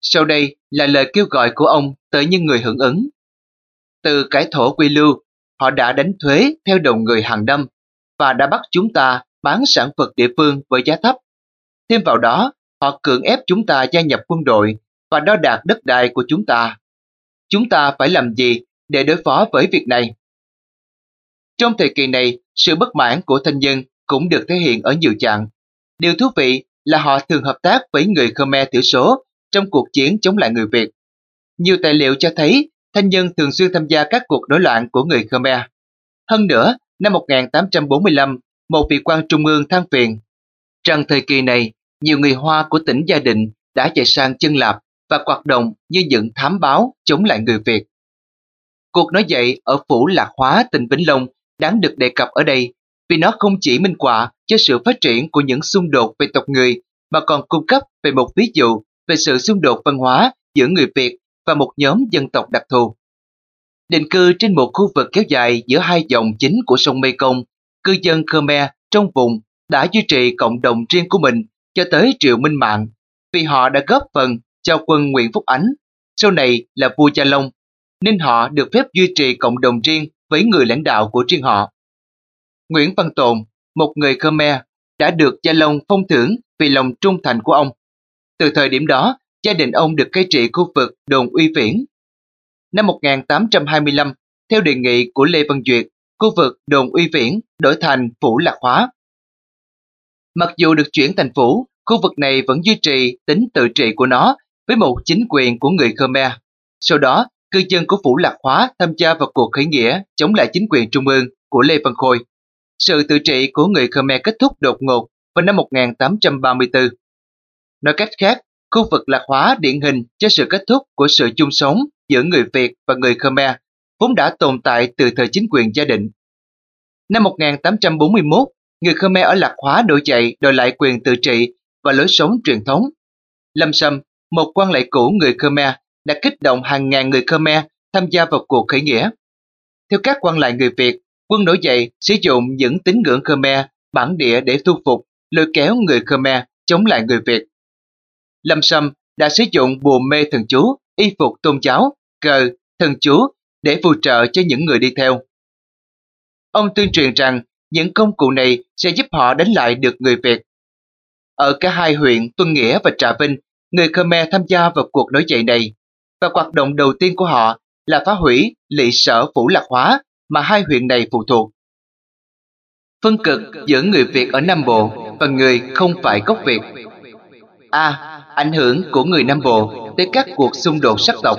Sau đây là lời kêu gọi của ông tới những người hưởng ứng. Từ cải thổ quy lưu, họ đã đánh thuế theo đầu người hàng năm và đã bắt chúng ta bán sản vật địa phương với giá thấp. Thêm vào đó, họ cưỡng ép chúng ta gia nhập quân đội và đo đạc đất đai của chúng ta. Chúng ta phải làm gì để đối phó với việc này? Trong thời kỳ này, sự bất mãn của thanh dân cũng được thể hiện ở nhiều dạng. Điều thú vị là họ thường hợp tác với người Khmer thiểu số trong cuộc chiến chống lại người Việt. Nhiều tài liệu cho thấy thanh nhân thường xuyên tham gia các cuộc nổi loạn của người Khmer. Hơn nữa, năm 1845, một vị quan trung ương than phiền. Rằng thời kỳ này, nhiều người Hoa của tỉnh Gia Định đã chạy sang chân lạp và hoạt động như những thám báo chống lại người Việt. Cuộc nói dậy ở Phủ Lạc Hóa tỉnh Vĩnh Long đáng được đề cập ở đây vì nó không chỉ minh họa cho sự phát triển của những xung đột về tộc người mà còn cung cấp về một ví dụ về sự xung đột văn hóa giữa người Việt và một nhóm dân tộc đặc thù. Định cư trên một khu vực kéo dài giữa hai dòng chính của sông Mekong, cư dân Khmer trong vùng đã duy trì cộng đồng riêng của mình cho tới Triệu Minh Mạng vì họ đã góp phần cho quân Nguyễn Phúc Ánh, sau này là vua Gia Long, nên họ được phép duy trì cộng đồng riêng với người lãnh đạo của riêng họ. Nguyễn Văn Tồn, một người Khmer, đã được Gia Long phong thưởng vì lòng trung thành của ông. Từ thời điểm đó, gia đình ông được cai trị khu vực đồn uy viễn. Năm 1825, theo đề nghị của Lê Văn Duyệt, khu vực đồn uy viễn đổi thành phủ lạc hóa. Mặc dù được chuyển thành phủ, khu vực này vẫn duy trì tính tự trị của nó với một chính quyền của người Khmer. Sau đó, cư dân của phủ lạc hóa tham gia vào cuộc khởi nghĩa chống lại chính quyền trung ương của Lê Văn Khôi. Sự tự trị của người Khmer kết thúc đột ngột vào năm 1834. Nói cách khác, khu vực lạc hóa điển hình cho sự kết thúc của sự chung sống giữa người Việt và người Khmer, vốn đã tồn tại từ thời chính quyền gia định. Năm 1841, người Khmer ở Lạc Hóa nổi dậy đòi lại quyền tự trị và lối sống truyền thống. Lâm Sâm, một quan lại cũ người Khmer, đã kích động hàng ngàn người Khmer tham gia vào cuộc khởi nghĩa. Theo các quan lại người Việt, quân nổi dậy sử dụng những tín ngưỡng Khmer, bản địa để thu phục, lôi kéo người Khmer chống lại người Việt. Lâm Sâm đã sử dụng bùa mê thần chú, y phục tôn giáo, cờ, thần chú để phù trợ cho những người đi theo. Ông tuyên truyền rằng những công cụ này sẽ giúp họ đánh lại được người Việt. Ở cả hai huyện Tuân Nghĩa và Trà Vinh, người Khmer tham gia vào cuộc nổi dậy này và hoạt động đầu tiên của họ là phá hủy lỵ sở Phủ Lạc Hóa mà hai huyện này phụ thuộc. Phân cực giữa người Việt ở Nam Bộ và người không phải gốc Việt. A. ảnh hưởng của người Nam Bộ tới các cuộc xung đột sắc tộc.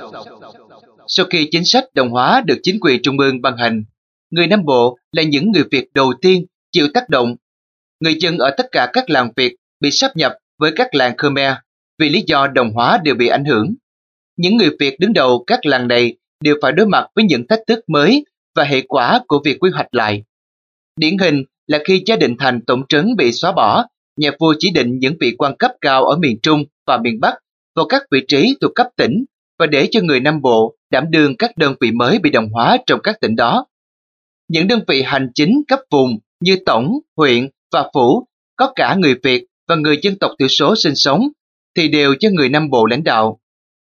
Sau khi chính sách đồng hóa được chính quyền trung ương ban hành, người Nam Bộ là những người Việt đầu tiên chịu tác động. Người dân ở tất cả các làng Việt bị sắp nhập với các làng Khmer vì lý do đồng hóa đều bị ảnh hưởng. Những người Việt đứng đầu các làng này đều phải đối mặt với những thách thức mới và hệ quả của việc quy hoạch lại. Điển hình là khi gia định thành tổng trấn bị xóa bỏ, nhà vua chỉ định những vị quan cấp cao ở miền Trung và miền Bắc vào các vị trí thuộc cấp tỉnh và để cho người Nam Bộ đảm đương các đơn vị mới bị đồng hóa trong các tỉnh đó. Những đơn vị hành chính cấp vùng như tổng, huyện và phủ có cả người Việt và người dân tộc thiểu số sinh sống thì đều cho người Nam Bộ lãnh đạo.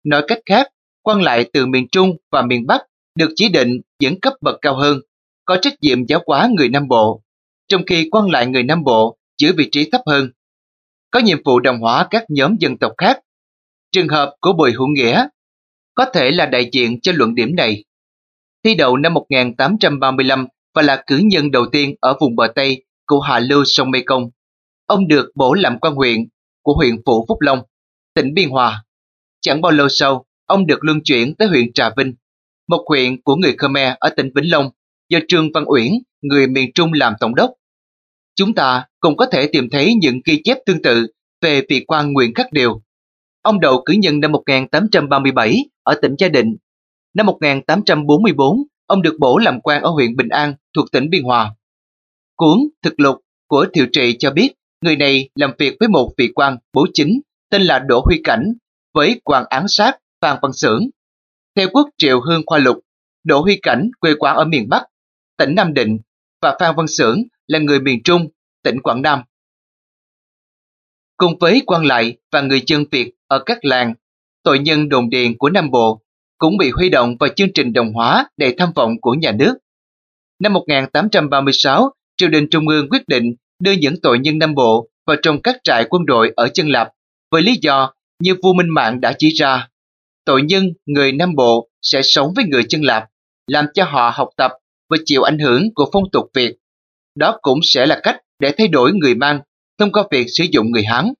Nói cách khác, quan lại từ miền Trung và miền Bắc được chỉ định những cấp bậc cao hơn, có trách nhiệm giáo hóa người Nam Bộ, trong khi quan lại người Nam Bộ giữ vị trí thấp hơn. Có nhiệm vụ đồng hóa các nhóm dân tộc khác. Trường hợp của Bùi Hữu Nghĩa có thể là đại diện cho luận điểm này. Thi đầu năm 1835 và là cử nhân đầu tiên ở vùng bờ Tây của hạ lưu sông Mekong. Ông được bổ làm quan huyện của huyện Phủ Phúc Long, tỉnh Biên Hòa. Chẳng bao lâu sau, ông được luân chuyển tới huyện Trà Vinh, một huyện của người Khmer ở tỉnh Vĩnh Long do Trương Văn Uyển, người miền Trung làm tổng đốc. Chúng ta cũng có thể tìm thấy những ghi chép tương tự về vị quan Nguyễn Khắc Điều. Ông đầu cử nhân năm 1837 ở tỉnh Gia Định. Năm 1844, ông được bổ làm quan ở huyện Bình An thuộc tỉnh Biên Hòa. Cuốn Thực lục của Thiệu Trị cho biết người này làm việc với một vị quan bố chính tên là Đỗ Huy Cảnh với quan án sát Phan Văn Sưởng. Theo quốc triệu hương khoa lục, Đỗ Huy Cảnh quê quán ở miền Bắc, tỉnh Nam Định và Phan Văn Sưởng là người miền Trung, tỉnh Quảng Nam. Cùng với quan lại và người dân Việt ở các làng, tội nhân đồn điền của Nam Bộ cũng bị huy động vào chương trình đồng hóa để tham vọng của nhà nước. Năm 1836, triều đình Trung ương quyết định đưa những tội nhân Nam Bộ vào trong các trại quân đội ở chân Lạp với lý do như vua Minh Mạng đã chỉ ra. Tội nhân người Nam Bộ sẽ sống với người chân Lạp, làm cho họ học tập và chịu ảnh hưởng của phong tục Việt. Đó cũng sẽ là cách để thay đổi người mang thông qua việc sử dụng người Hán.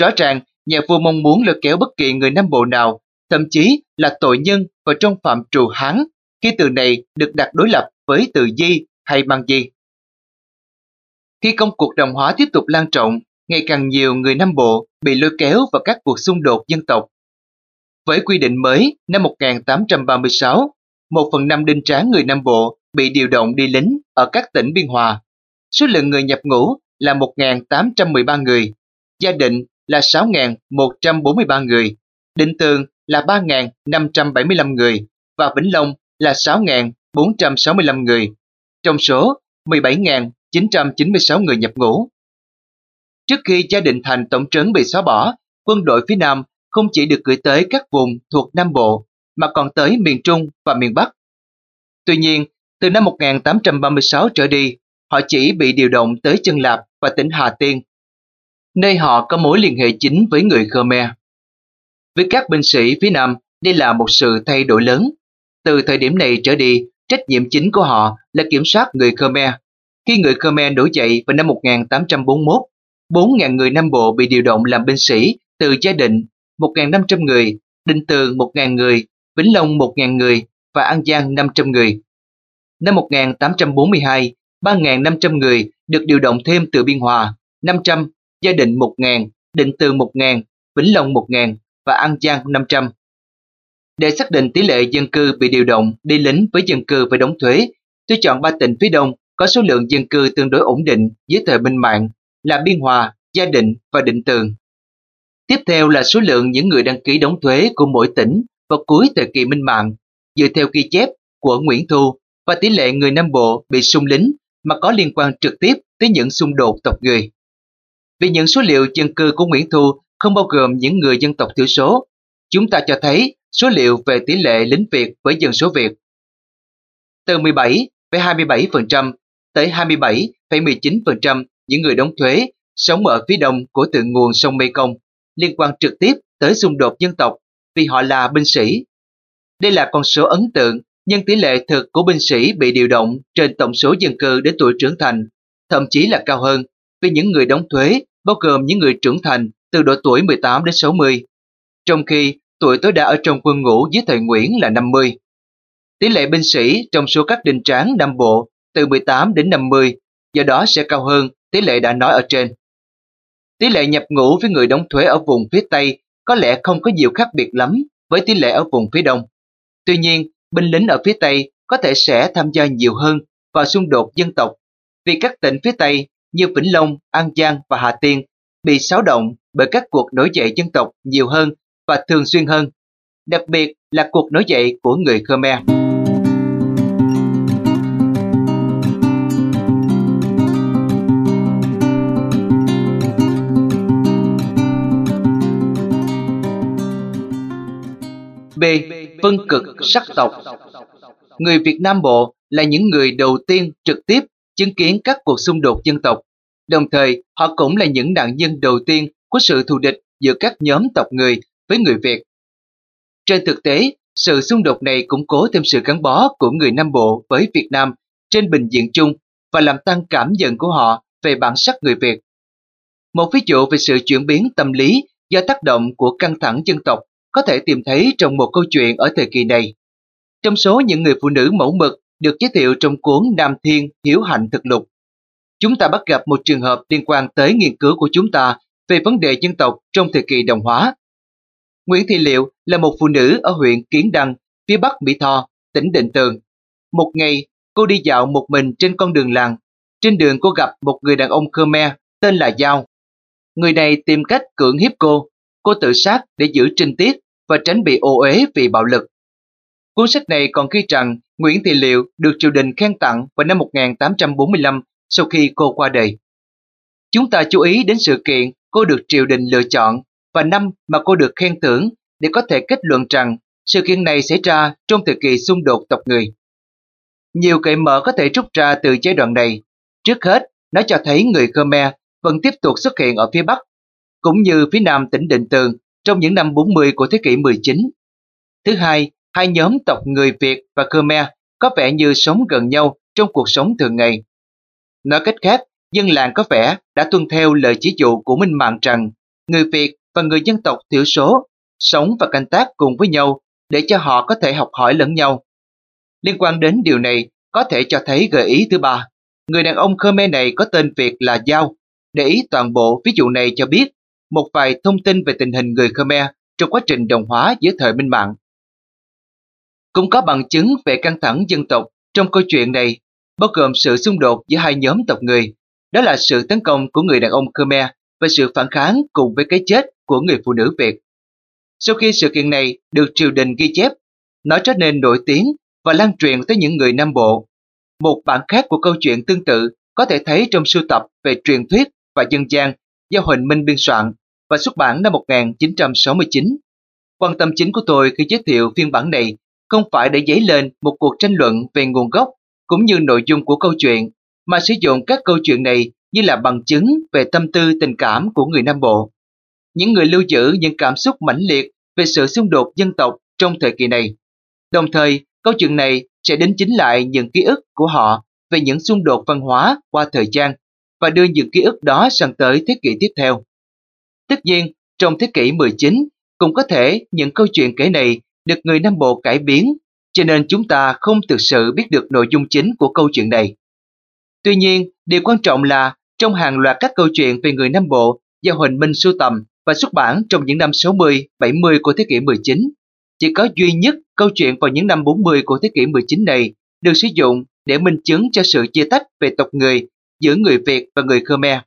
Rõ ràng, nhà vua mong muốn lôi kéo bất kỳ người Nam Bộ nào, thậm chí là tội nhân vào trong phạm trù Hán, khi từ này được đặt đối lập với từ di hay bằng gì? Khi công cuộc đồng hóa tiếp tục lan rộng, ngày càng nhiều người Nam Bộ bị lôi kéo vào các cuộc xung đột dân tộc. Với quy định mới năm 1836, một phần năm đinh tráng người Nam Bộ bị điều động đi lính ở các tỉnh Biên Hòa. Số lượng người nhập ngũ là 1.813 người, gia định là 6.143 người, định tường là 3.575 người và Vĩnh Long là 6.465 người. Trong số 17.996 người nhập ngũ. Trước khi gia định thành tổng trấn bị xóa bỏ, quân đội phía Nam không chỉ được gửi tới các vùng thuộc Nam Bộ mà còn tới miền Trung và miền Bắc. Tuy nhiên, từ năm 1836 trở đi, họ chỉ bị điều động tới Chân Lạp và tỉnh Hà Tiên, nơi họ có mối liên hệ chính với người Khmer. Với các binh sĩ phía Nam, đây là một sự thay đổi lớn. Từ thời điểm này trở đi, trách nhiệm chính của họ là kiểm soát người Khmer. Khi người Khmer nổi dậy vào năm 1841, 4.000 người Nam Bộ bị điều động làm binh sĩ từ gia định 1.500 người, Định Tường 1.000 người, Vĩnh Long 1.000 người và An Giang 500 người. Năm 1842, 3.500 người được điều động thêm từ Biên Hòa, 500, Gia Định 1.000, Định Tường 1.000, Vĩnh Long 1.000 và An Giang 500. Để xác định tỷ lệ dân cư bị điều động đi lính với dân cư phải đóng thuế, tôi chọn ba tỉnh phía Đông có số lượng dân cư tương đối ổn định dưới thời minh mạng là Biên Hòa, Gia Định và Định Tường. Tiếp theo là số lượng những người đăng ký đóng thuế của mỗi tỉnh vào cuối thời kỳ minh mạng, dựa theo ghi chép của Nguyễn Thu và tỷ lệ người Nam Bộ bị xung lính mà có liên quan trực tiếp tới những xung đột tộc người. Vì những số liệu dân cư của Nguyễn Thu không bao gồm những người dân tộc thiểu số, chúng ta cho thấy số liệu về tỷ lệ lính Việt với dân số Việt. Từ 17,27% tới 27,19% những người đóng thuế sống ở phía đông của thượng nguồn sông Mekong liên quan trực tiếp tới xung đột dân tộc vì họ là binh sĩ. Đây là con số ấn tượng, nhưng tỷ lệ thực của binh sĩ bị điều động trên tổng số dân cư đến tuổi trưởng thành, thậm chí là cao hơn vì những người đóng thuế bao gồm những người trưởng thành từ độ tuổi 18 đến 60, trong khi tuổi tối đa ở trong quân ngũ dưới thời Nguyễn là 50. Tỷ lệ binh sĩ trong số các đình tráng Nam Bộ từ 18 đến 50, do đó sẽ cao hơn tỷ lệ đã nói ở trên. Tỷ lệ nhập ngũ với người đóng thuế ở vùng phía Tây có lẽ không có nhiều khác biệt lắm với tỷ lệ ở vùng phía Đông. Tuy nhiên, binh lính ở phía Tây có thể sẽ tham gia nhiều hơn vào xung đột dân tộc vì các tỉnh phía Tây như Vĩnh Long, An Giang và Hà Tiên bị xáo động bởi các cuộc nổi dậy dân tộc nhiều hơn và thường xuyên hơn, đặc biệt là cuộc nổi dậy của người Khmer. B. Phân cực sắc tộc Người Việt Nam Bộ là những người đầu tiên trực tiếp chứng kiến các cuộc xung đột dân tộc. Đồng thời, họ cũng là những nạn nhân đầu tiên của sự thù địch giữa các nhóm tộc người với người Việt. Trên thực tế, sự xung đột này củng cố thêm sự gắn bó của người Nam Bộ với Việt Nam trên bình diện chung và làm tăng cảm nhận của họ về bản sắc người Việt. Một ví dụ về sự chuyển biến tâm lý do tác động của căng thẳng dân tộc có thể tìm thấy trong một câu chuyện ở thời kỳ này. Trong số những người phụ nữ mẫu mực được giới thiệu trong cuốn Nam Thiên Hiếu Hạnh Thực Lục, chúng ta bắt gặp một trường hợp liên quan tới nghiên cứu của chúng ta về vấn đề dân tộc trong thời kỳ đồng hóa. Nguyễn Thị Liệu là một phụ nữ ở huyện Kiến Đăng, phía bắc Mỹ Tho, tỉnh Định Tường. Một ngày, cô đi dạo một mình trên con đường làng. Trên đường cô gặp một người đàn ông Khmer tên là Giao. Người này tìm cách cưỡng hiếp cô. Cô tự sát để giữ trinh tiết và tránh bị ô uế vì bạo lực. Cuốn sách này còn ghi rằng Nguyễn Thị Liệu được triều đình khen tặng vào năm 1845 sau khi cô qua đời. Chúng ta chú ý đến sự kiện cô được triều đình lựa chọn và năm mà cô được khen thưởng để có thể kết luận rằng sự kiện này xảy ra trong thời kỳ xung đột tộc người. Nhiều cậy mở có thể rút ra từ giai đoạn này. Trước hết, nó cho thấy người Khmer vẫn tiếp tục xuất hiện ở phía Bắc, cũng như phía Nam tỉnh Định Tường trong những năm 40 của thế kỷ 19. Thứ hai, hai nhóm tộc người Việt và Khmer có vẻ như sống gần nhau trong cuộc sống thường ngày. Nói cách khác, dân làng có vẻ đã tuân theo lời chỉ dụ của Minh Mạng rằng người Việt và người dân tộc thiểu số sống và canh tác cùng với nhau để cho họ có thể học hỏi lẫn nhau. Liên quan đến điều này, có thể cho thấy gợi ý thứ ba. Người đàn ông Khmer này có tên Việt là Giao. Để ý toàn bộ ví dụ này cho biết một vài thông tin về tình hình người Khmer trong quá trình đồng hóa giữa thời Minh Mạng. Cũng có bằng chứng về căng thẳng dân tộc trong câu chuyện này, bao gồm sự xung đột giữa hai nhóm tộc người, đó là sự tấn công của người đàn ông Khmer và sự phản kháng cùng với cái chết của người phụ nữ Việt. Sau khi sự kiện này được triều đình ghi chép, nó trở nên nổi tiếng và lan truyền tới những người Nam Bộ. Một bản khác của câu chuyện tương tự có thể thấy trong sưu tập về truyền thuyết và dân gian do Huỳnh Minh biên soạn và xuất bản năm 1969. Quan tâm chính của tôi khi giới thiệu phiên bản này không phải để dấy lên một cuộc tranh luận về nguồn gốc cũng như nội dung của câu chuyện, mà sử dụng các câu chuyện này như là bằng chứng về tâm tư tình cảm của người Nam Bộ. Những người lưu giữ những cảm xúc mãnh liệt về sự xung đột dân tộc trong thời kỳ này. Đồng thời, câu chuyện này sẽ đính chính lại những ký ức của họ về những xung đột văn hóa qua thời gian và đưa những ký ức đó sang tới thế kỷ tiếp theo. Tất nhiên, trong thế kỷ 19, cũng có thể những câu chuyện kể này được người Nam Bộ cải biến, cho nên chúng ta không thực sự biết được nội dung chính của câu chuyện này. Tuy nhiên, điều quan trọng là trong hàng loạt các câu chuyện về người Nam Bộ do Huỳnh Minh sưu tầm và xuất bản trong những năm 60, 70 của thế kỷ 19, chỉ có duy nhất câu chuyện vào những năm 40 của thế kỷ 19 này được sử dụng để minh chứng cho sự chia tách về tộc người giữa người Việt và người Khmer.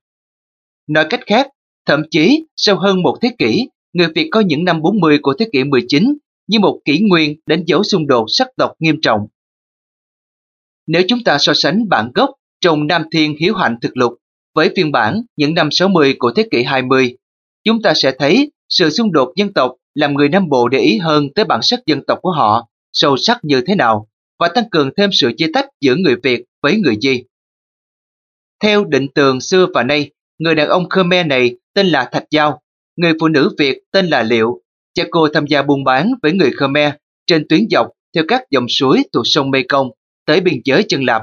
Nói cách khác, thậm chí sau hơn một thế kỷ, người Việt coi những năm 40 của thế kỷ 19 như một kỷ nguyên đánh dấu xung đột sắc tộc nghiêm trọng. Nếu chúng ta so sánh bản gốc trong Nam Thiên Hiếu Hạnh Thực Lục với phiên bản những năm 60 của thế kỷ 20, chúng ta sẽ thấy sự xung đột dân tộc làm người Nam Bộ để ý hơn tới bản sắc dân tộc của họ sâu sắc như thế nào và tăng cường thêm sự chia tách giữa người Việt với người Di. Theo định tường xưa và nay, người đàn ông Khmer này tên là Thạch Giao, người phụ nữ Việt tên là Liệu. Cha cô tham gia buôn bán với người Khmer trên tuyến dọc theo các dòng suối thuộc sông Mekong tới biên giới chân lạp.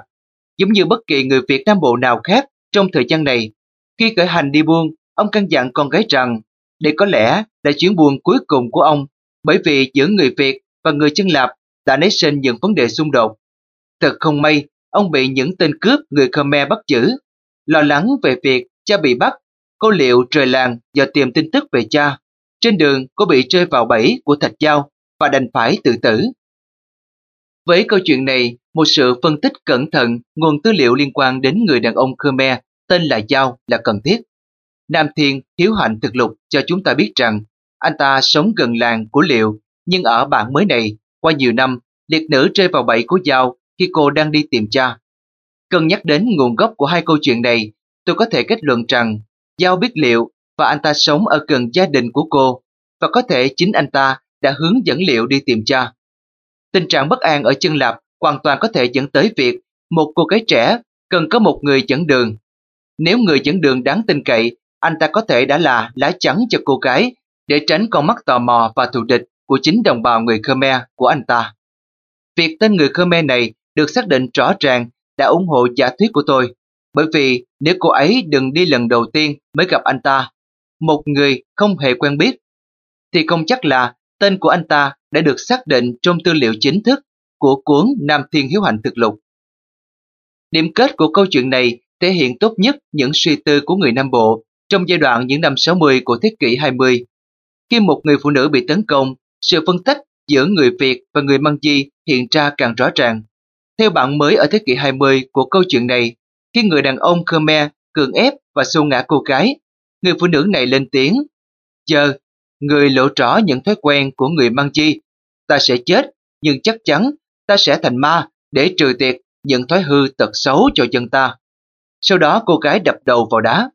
Giống như bất kỳ người Việt Nam Bộ nào khác trong thời gian này, khi khởi hành đi buôn, ông căn dặn con gái rằng đây có lẽ là chuyến buôn cuối cùng của ông bởi vì giữa người Việt và người chân lạp đã nảy sinh những vấn đề xung đột. Thật không may, ông bị những tên cướp người Khmer bắt giữ. Lo lắng về việc cha bị bắt, cô liệu trời làng giờ tìm tin tức về cha. Trên đường, cô bị rơi vào bẫy của thạch dao và đành phải tự tử. Với câu chuyện này, một sự phân tích cẩn thận nguồn tư liệu liên quan đến người đàn ông Khmer tên là Giao là cần thiết. Nam Thiên hiếu hạnh thực lục cho chúng ta biết rằng anh ta sống gần làng của Liệu, nhưng ở bản mới này, qua nhiều năm, liệt nữ rơi vào bẫy của Giao khi cô đang đi tìm cha. Cần nhắc đến nguồn gốc của hai câu chuyện này, tôi có thể kết luận rằng Giao biết Liệu và anh ta sống ở gần gia đình của cô, và có thể chính anh ta đã hướng dẫn Liệu đi tìm cha. Tình trạng bất an ở chân lạp hoàn toàn có thể dẫn tới việc một cô gái trẻ cần có một người dẫn đường. Nếu người dẫn đường đáng tin cậy, anh ta có thể đã là lá chắn cho cô gái để tránh con mắt tò mò và thù địch của chính đồng bào người Khmer của anh ta. Việc tên người Khmer này được xác định rõ ràng đã ủng hộ giả thuyết của tôi, bởi vì nếu cô ấy đừng đi lần đầu tiên mới gặp anh ta, một người không hề quen biết, thì không chắc là tên của anh ta đã được xác định trong tư liệu chính thức của cuốn Nam Thiên Hiếu Hạnh Thực Lục. Điểm kết của câu chuyện này thể hiện tốt nhất những suy tư của người Nam Bộ trong giai đoạn những năm 60 của thế kỷ 20. Khi một người phụ nữ bị tấn công, sự phân tách giữa người Việt và người Măng Di hiện ra càng rõ ràng. Theo bản mới ở thế kỷ 20 của câu chuyện này, khi người đàn ông Khmer cường ép và xô ngã cô gái, người phụ nữ này lên tiếng, Giờ, người lộ rõ những thói quen của người mang chi. ta sẽ chết, nhưng chắc chắn ta sẽ thành ma để trừ tiệt những thói hư tật xấu cho dân ta. Sau đó cô gái đập đầu vào đá.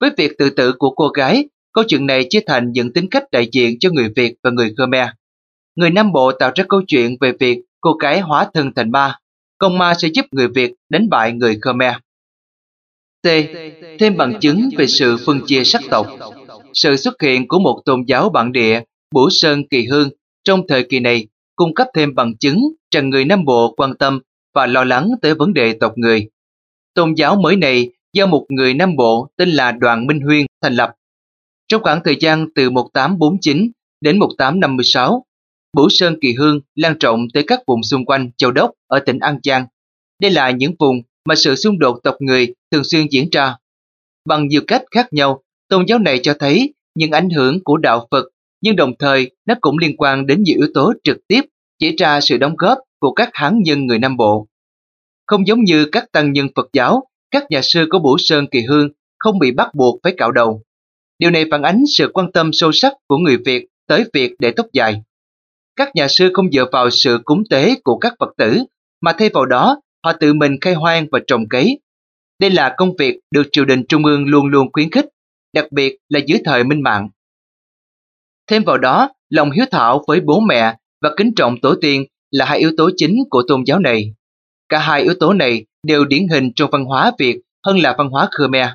Với việc tự tử của cô gái, câu chuyện này chia thành những tính cách đại diện cho người Việt và người Khmer. Người Nam Bộ tạo ra câu chuyện về việc cô gái hóa thân thành ma, công ma sẽ giúp người Việt đánh bại người Khmer. T. Thêm bằng chứng về sự phân chia sắc tộc. Sự xuất hiện của một tôn giáo bản địa, Bửu Sơn Kỳ Hương, trong thời kỳ này cung cấp thêm bằng chứng rằng người Nam Bộ quan tâm và lo lắng tới vấn đề tộc người. Tôn giáo mới này do một người Nam Bộ tên là Đoàn Minh Huyên thành lập. Trong khoảng thời gian từ 1849 đến 1856, Bửu Sơn Kỳ Hương lan rộng tới các vùng xung quanh Châu Đốc ở tỉnh An Giang. đây là những vùng mà sự xung đột tộc người thường xuyên diễn ra. Bằng nhiều cách khác nhau, tôn giáo này cho thấy những ảnh hưởng của đạo Phật, nhưng đồng thời nó cũng liên quan đến nhiều yếu tố trực tiếp chỉ ra sự đóng góp của các hán nhân người Nam Bộ. Không giống như các tăng nhân Phật giáo, các nhà sư của Bủ Sơn Kỳ Hương không bị bắt buộc phải cạo đầu. Điều này phản ánh sự quan tâm sâu sắc của người Việt tới việc để tóc dài. Các nhà sư không dựa vào sự cúng tế của các Phật tử, mà thay vào đó họ tự mình khai hoang và trồng cấy. Đây là công việc được triều đình trung ương luôn luôn khuyến khích, đặc biệt là dưới thời minh mạng. Thêm vào đó, lòng hiếu thảo với bố mẹ và kính trọng tổ tiên là hai yếu tố chính của tôn giáo này. Cả hai yếu tố này đều điển hình trong văn hóa Việt hơn là văn hóa Khmer.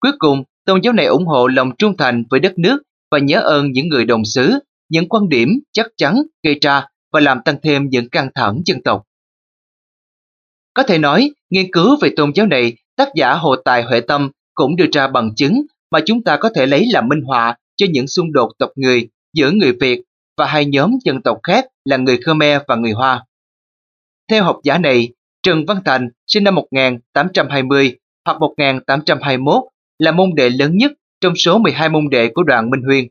Cuối cùng, tôn giáo này ủng hộ lòng trung thành với đất nước và nhớ ơn những người đồng xứ, những quan điểm chắc chắn gây ra và làm tăng thêm những căng thẳng dân tộc. Có thể nói, nghiên cứu về tôn giáo này, tác giả Hồ Tài Huệ Tâm cũng đưa ra bằng chứng mà chúng ta có thể lấy làm minh họa cho những xung đột tộc người giữa người Việt và hai nhóm dân tộc khác là người Khmer và người Hoa. Theo học giả này, Trần Văn Thành sinh năm 1820 hoặc 1821 là môn đệ lớn nhất trong số 12 môn đệ của đoàn Minh Huyên.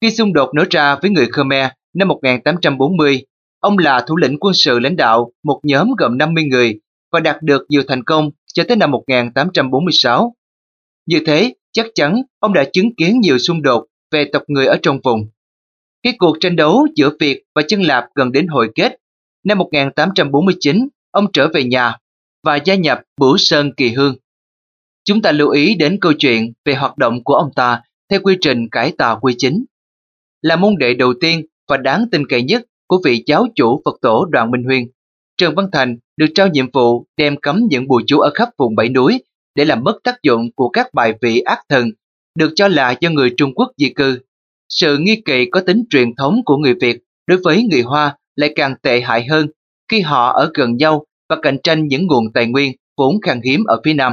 Khi xung đột nổ ra với người Khmer năm 1840, ông là thủ lĩnh quân sự lãnh đạo một nhóm gồm 50 người và đạt được nhiều thành công cho tới năm 1846. Như thế, chắc chắn ông đã chứng kiến nhiều xung đột về tộc người ở trong vùng. Cái cuộc tranh đấu giữa Việt và chân Lạp gần đến hồi kết. Năm 1849, ông trở về nhà và gia nhập Bửu Sơn Kỳ Hương. Chúng ta lưu ý đến câu chuyện về hoạt động của ông ta theo quy trình cải tà quy chính. Là môn đệ đầu tiên và đáng tin cậy nhất của vị giáo chủ Phật tổ Đoàn Minh Huyên, Trần Văn Thành được trao nhiệm vụ đem cấm những bùa chú ở khắp vùng bảy núi để làm mất tác dụng của các bài vị ác thần được cho là do người Trung Quốc di cư. Sự nghi kỵ có tính truyền thống của người Việt đối với người Hoa lại càng tệ hại hơn khi họ ở gần nhau và cạnh tranh những nguồn tài nguyên vốn khan hiếm ở phía Nam.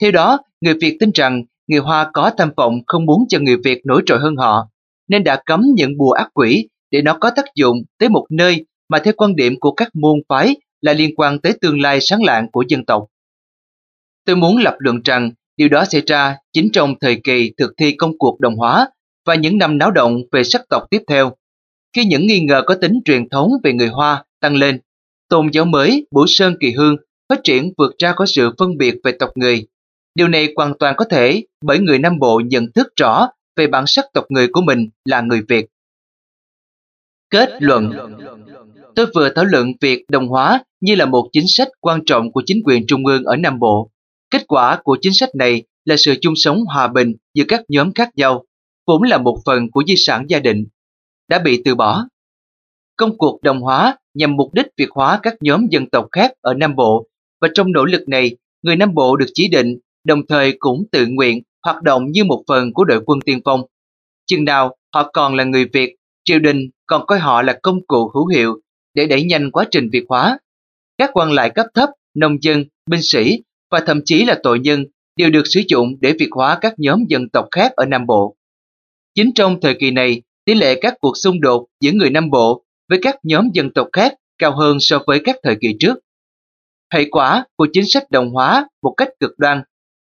Theo đó, người Việt tin rằng người Hoa có tham vọng không muốn cho người Việt nổi trội hơn họ, nên đã cấm những bùa ác quỷ để nó có tác dụng tới một nơi mà theo quan điểm của các môn phái là liên quan tới tương lai sáng lạng của dân tộc. Tôi muốn lập luận rằng điều đó xảy ra chính trong thời kỳ thực thi công cuộc đồng hóa và những năm náo động về sắc tộc tiếp theo. Khi những nghi ngờ có tính truyền thống về người Hoa tăng lên, tôn giáo mới Bửu Sơn Kỳ Hương phát triển vượt ra có sự phân biệt về tộc người. Điều này hoàn toàn có thể bởi người Nam Bộ nhận thức rõ về bản sắc tộc người của mình là người Việt. Kết luận Tôi vừa thảo luận việc đồng hóa như là một chính sách quan trọng của chính quyền trung ương ở Nam Bộ. Kết quả của chính sách này là sự chung sống hòa bình giữa các nhóm khác nhau, vốn là một phần của di sản gia đình, đã bị từ bỏ. Công cuộc đồng hóa nhằm mục đích việt hóa các nhóm dân tộc khác ở Nam Bộ và trong nỗ lực này, người Nam Bộ được chỉ định đồng thời cũng tự nguyện hoạt động như một phần của đội quân tiên phong. Chừng nào họ còn là người Việt, triều đình còn coi họ là công cụ hữu hiệu để đẩy nhanh quá trình việt hóa. Các quan lại cấp thấp, nông dân, binh sĩ và thậm chí là tội nhân đều được sử dụng để việt hóa các nhóm dân tộc khác ở Nam Bộ. Chính trong thời kỳ này, tỷ lệ các cuộc xung đột giữa người Nam Bộ với các nhóm dân tộc khác cao hơn so với các thời kỳ trước. Hệ quả của chính sách đồng hóa một cách cực đoan,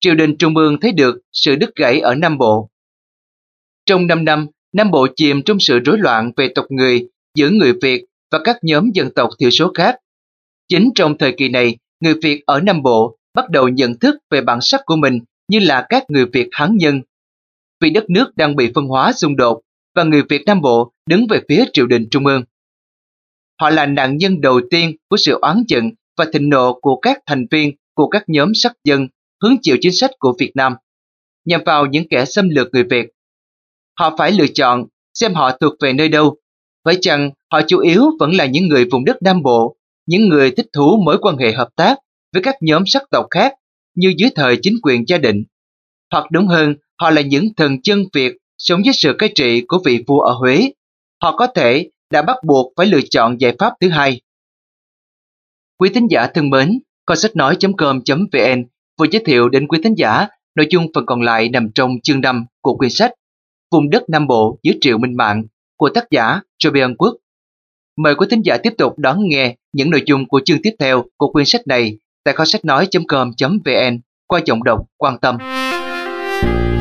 triều đình trung ương thấy được sự đứt gãy ở Nam Bộ. Trong 5 năm, Nam Bộ chìm trong sự rối loạn về tộc người giữa người Việt và các nhóm dân tộc thiểu số khác. Chính trong thời kỳ này, người Việt ở Nam Bộ bắt đầu nhận thức về bản sắc của mình như là các người Việt Hán nhân. Vì đất nước đang bị phân hóa xung đột và người Việt Nam Bộ đứng về phía triều đình trung ương. Họ là nạn nhân đầu tiên của sự oán giận và thịnh nộ của các thành viên của các nhóm sắc dân hứng chịu chính sách của Việt Nam, nhằm vào những kẻ xâm lược người Việt. Họ phải lựa chọn xem họ thuộc về nơi đâu. Phải chăng họ chủ yếu vẫn là những người vùng đất Nam Bộ, những người thích thú mối quan hệ hợp tác với các nhóm sắc tộc khác như dưới thời chính quyền gia định. Hoặc đúng hơn, họ là những thần chân Việt sống dưới sự cai trị của vị vua ở Huế. Họ có thể đã bắt buộc phải lựa chọn giải pháp thứ hai. Quý thính giả thân mến, kho sách nói.com.vn vừa giới thiệu đến quý thính giả nội dung phần còn lại nằm trong chương 5 của quyển sách Vùng đất Nam Bộ dưới triệu minh mạng của tác giả Jobian Quốc. Mời quý thính giả tiếp tục đón nghe những nội dung của chương tiếp theo của quyển sách này tại kho sách nói.com.vn qua giọng đọc quan tâm. Thank you.